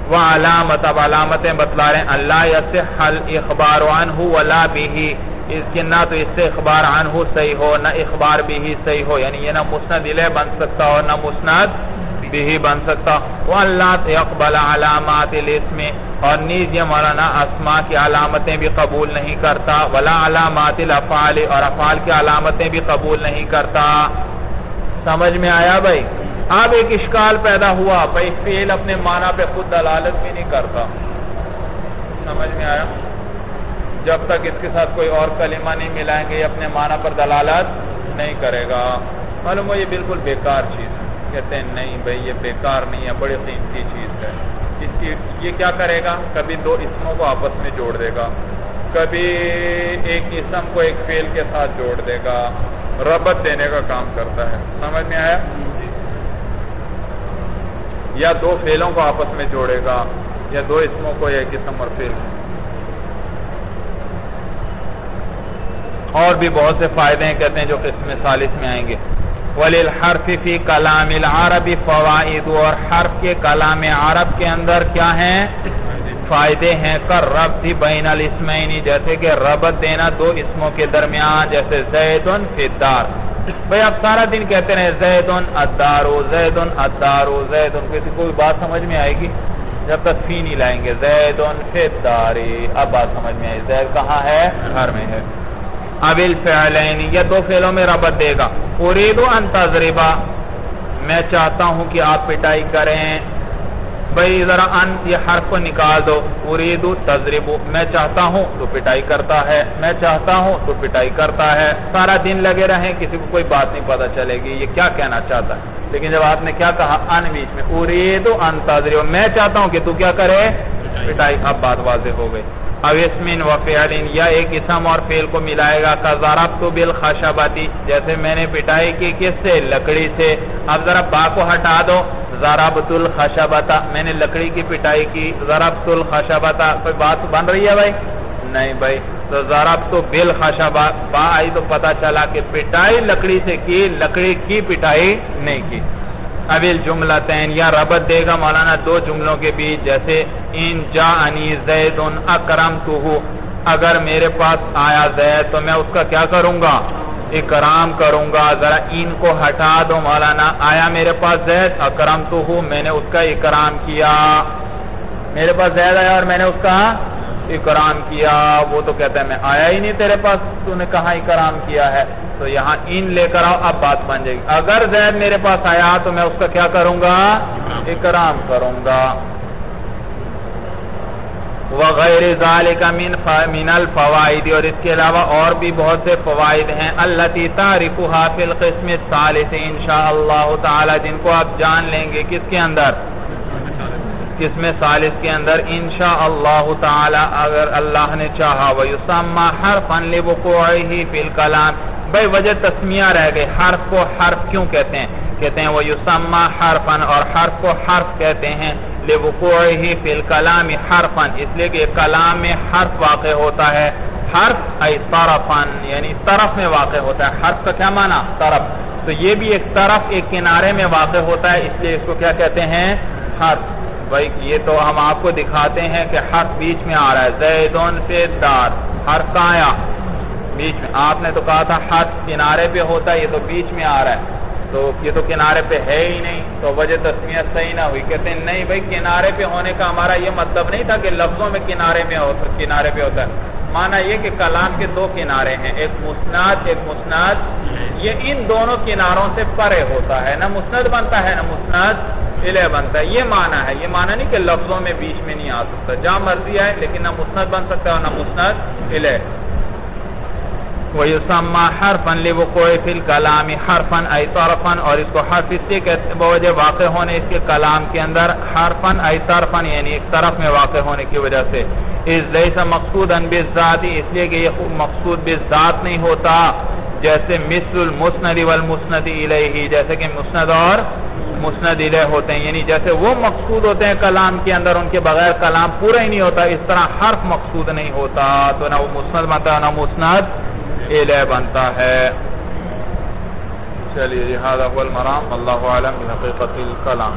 وہ علامت اب علامتیں بتلا رہے ہیں۔ اللہ یصح الاخبار عنہ ولا به۔ اس کے نہ تو اس سے اخبار عنہ صحیح ہو، نہ اخبار بھی صحیح ہو یعنی یہ نہ مسند الہ بن سکتا ہو نہ مسند بھی بن سکتا۔ وہ اللہ اقبال علامات الاسم اور نیز یہ مولانا اسما کی علامتیں بھی قبول نہیں کرتا۔ ولا علامات الافعال اور افعال کی علامتیں بھی قبول نہیں کرتا۔ سمجھ میں آیا بھائی؟ اب ایک اشکال پیدا ہوا۔ بھائی فیل اپنے معنی پہ خود دلالت بھی نہیں کرتا۔ سمجھ میں آیا؟ جب تک اس کے ساتھ کوئی اور کلمہ نہیں ملائیں گے، یہ اپنے معنی پر دلالت نہیں کرے گا۔ معلوم ہو، یہ بالکل بیکار چیز ہے۔ کہتے ہیں، نہیں بھائی، یہ بیکار نہیں ہے، بڑی قیمتی چیز ہے۔ اس کی، یہ کیا کرے گا؟ کبھی دو اسموں کو آپس میں جوڑ دے گا۔ کبھی ایک اسم کو ایک فیل کے ساتھ جوڑ دے گا۔ ربط دینے کا کام کرتا ہے۔ سمجھ میں آیا؟ یا دو فیلوں کو آپس میں جوڑے گا، یا دو اسموں کو ایک اسم اور فیل اور بھی بہت سے فائدے ہیں، کہتے ہیں جو قسم سالس میں آئیں گے۔ وَلِلْحَرْفِ فِي كَلَامِ الْعَرَبِ فَوَائِدُ اور حرف کے کلام عرب کے اندر کیا ہیں؟ فائدے ہیں۔ کر رب بین الاسمینی جیسے کہ ربط دینا دو اسموں کے درمیان، جیسے زیدن فدار بھئی اب سارا دن کہتے ہیں زیدن ادارو زیدن ادارو زیدن۔ کسی کوئی بات سمجھ میں آئے گی؟ جب تک فی نہیں لائیں گے۔ زیدن فداری اب بات سمجھ میں آئی۔ زید کہاں ہے؟ گھر میں ہے۔ اب الفعلین یہ دو فعلوں میں ربط دے گا۔ اریدو ان تضربا میں چاہتا ہوں کہ آپ پٹائی کریں۔ بھئی ذرا ان، یہ حرف کو نکال دو۔ اریدو تضربو میں چاہتا ہوں تو پٹائی کرتا ہے۔ میں چاہتا ہوں تو پٹائی کرتا ہے۔ سارا دن لگے رہیں، کسی کو کوئی بات نہیں پتا چلے گی۔ یہ کیا کہنا چاہتا ہے؟ لیکن جب آپ نے کیا کہا ان بیچ میں اریدو ان تضربو میں چاہتا ہوں کہ تو کیا کرے؟ پٹائی۔ اب بات واضح ہو گئی۔ او و فعلن یا ایک اسم اور فعل کو ملائے گا کا ضربت بالخشبتی، جیسے میں نے پٹائی کی کس سے؟ لکڑی سے۔ اب ذرا با کو ہٹا دو۔ ضربت الخشبتا، میں نے لکڑی کی پٹائی کی۔ ضربت الخشبتا، کوئی بات بن رہی ہے بھائی؟ نہیں بھائی۔ تو ضربت بالخشبہ، با آئی تو پتا چلا کہ پٹائی لکڑی سے کی، لکڑی کی پٹائی نہیں کی۔ ابل جملہ تین یا ربط دے گا مولانا دو جملوں کے بیچ، جیسے ان جا انی زید اکرم تو اگر میرے پاس آیا زید تو میں اس کا کیا کروں گا؟ اکرام کروں گا۔ ذرا ان کو ہٹا دو مولانا۔ آیا میرے پاس زید؟ اکرم تو میں نے اس کا اکرام کیا۔ میرے پاس زید آیا اور میں نے اس کا اکرام کیا، وہ تو کہتا ہے میں آیا ہی نہیں تیرے پاس، تو نے کہاں اکرام کیا ہے؟ تو یہاں ان لے کر آؤ، اب بات بن جائے گی۔ اگر زید میرے پاس آیا تو میں اس کا کیا کروں گا؟ اکرام کروں گا۔ وغیر ذالک من من الفوائد، اور اس کے علاوہ اور بھی بہت سے فوائد ہیں۔ اللہ تعریفها فی القسم الثالث، انشاءاللہ تعالی، جن کو آپ جان لیں گے کس کے اندر؟ قسم ثالث کے اندر انشاءاللہ تعالی اگر اللہ نے چاہا ویسمى حرفا لوقوعه فی الکلام بھئی وجہ تسمیہ رہ گئے، حرف کو حرف کیوں کہتے ہیں؟ کہتے ہیں وہ یسمہ حرفن اور حرف کو حرف کہتے ہیں۔ لِوْقُعِهِ فِي الْكَلَامِ حرفن اس لیے کہ کلام میں حرف واقع ہوتا ہے۔ حرف ای طرفن یعنی طرف میں واقع ہوتا ہے۔ حرف کا کیا معنی؟ طرف۔ تو یہ بھی ایک طرف، ایک کنارے میں واقع ہوتا ہے، اس لیے اس کو کیا کہتے ہیں؟ حرف۔ بھائی، یہ تو ہم آپ کو دکھاتے ہیں کہ حرف بیچ میں آ رہا ہے۔ زیدون سے دار حرف آیا بیچ میں۔ آپ نے تو کہا تھا حرف کنارے پہ ہوتا ہے، یہ تو بیچ میں آ رہا ہے۔ تو یہ تو کنارے پہ ہے ہی نہیں، تو وجہ تسمیہ صحیح نہ ہوئی۔ کہتے ہیں، نہیں بھائی، کنارے پہ ہونے کا ہمارا یہ مطلب نہیں تھا کہ لفظوں میں کنارے میں ہوتا کنارے پہ ہوتا ہے۔ مانا یہ کہ کلام کے دو کنارے ہیں، ایک مسند ایک مسند۔ یہ ان دونوں کناروں سے پرے ہوتا ہے۔ نہ مسند بنتا ہے، نہ مسند الہ بنتا ہے۔ یہ مانا ہے، یہ مانا نہیں کہ لفظوں میں بیچ میں نہیں آ سکتا۔ جہاں مرضی ہے لیکن نہ مسند بن سکتا ہے اور نہ مسند الہ۔ وَيُسَمَّا حَرْفًا لِوُقُوِ فِي الْكَلَامِ. حَرْفًا اَيْ طَرْفًا اور اس کو حرف اس سے کہتے بوجہ واقع ہونے اس کے کلام کے اندر حرفًا اَيْ طَرْفًا یعنی ایک طرف میں واقع ہونے کی وجہ سے. اس لیسا مقصود ان بالذاتی اس لیے کہ یہ مقصود بالذات نہیں ہوتا، جیسے مثل المسند والمسند الیہ جیسے کہ مسند اور مسند الیہ ہوتے ہیں. یعنی جیسے وہ مقصود ہوتے ہیں کلام کے اندر، ان کے بغیر کلام پورا ہی نہیں ہوتا. اس طرح حرف مقصود نہیں ہوتا. تو نہ وہ مسند بنتا نہ مسند الہ بنتا ہے۔ چلیے هذا هو المرام اللہ عالم حقیقت الکلام۔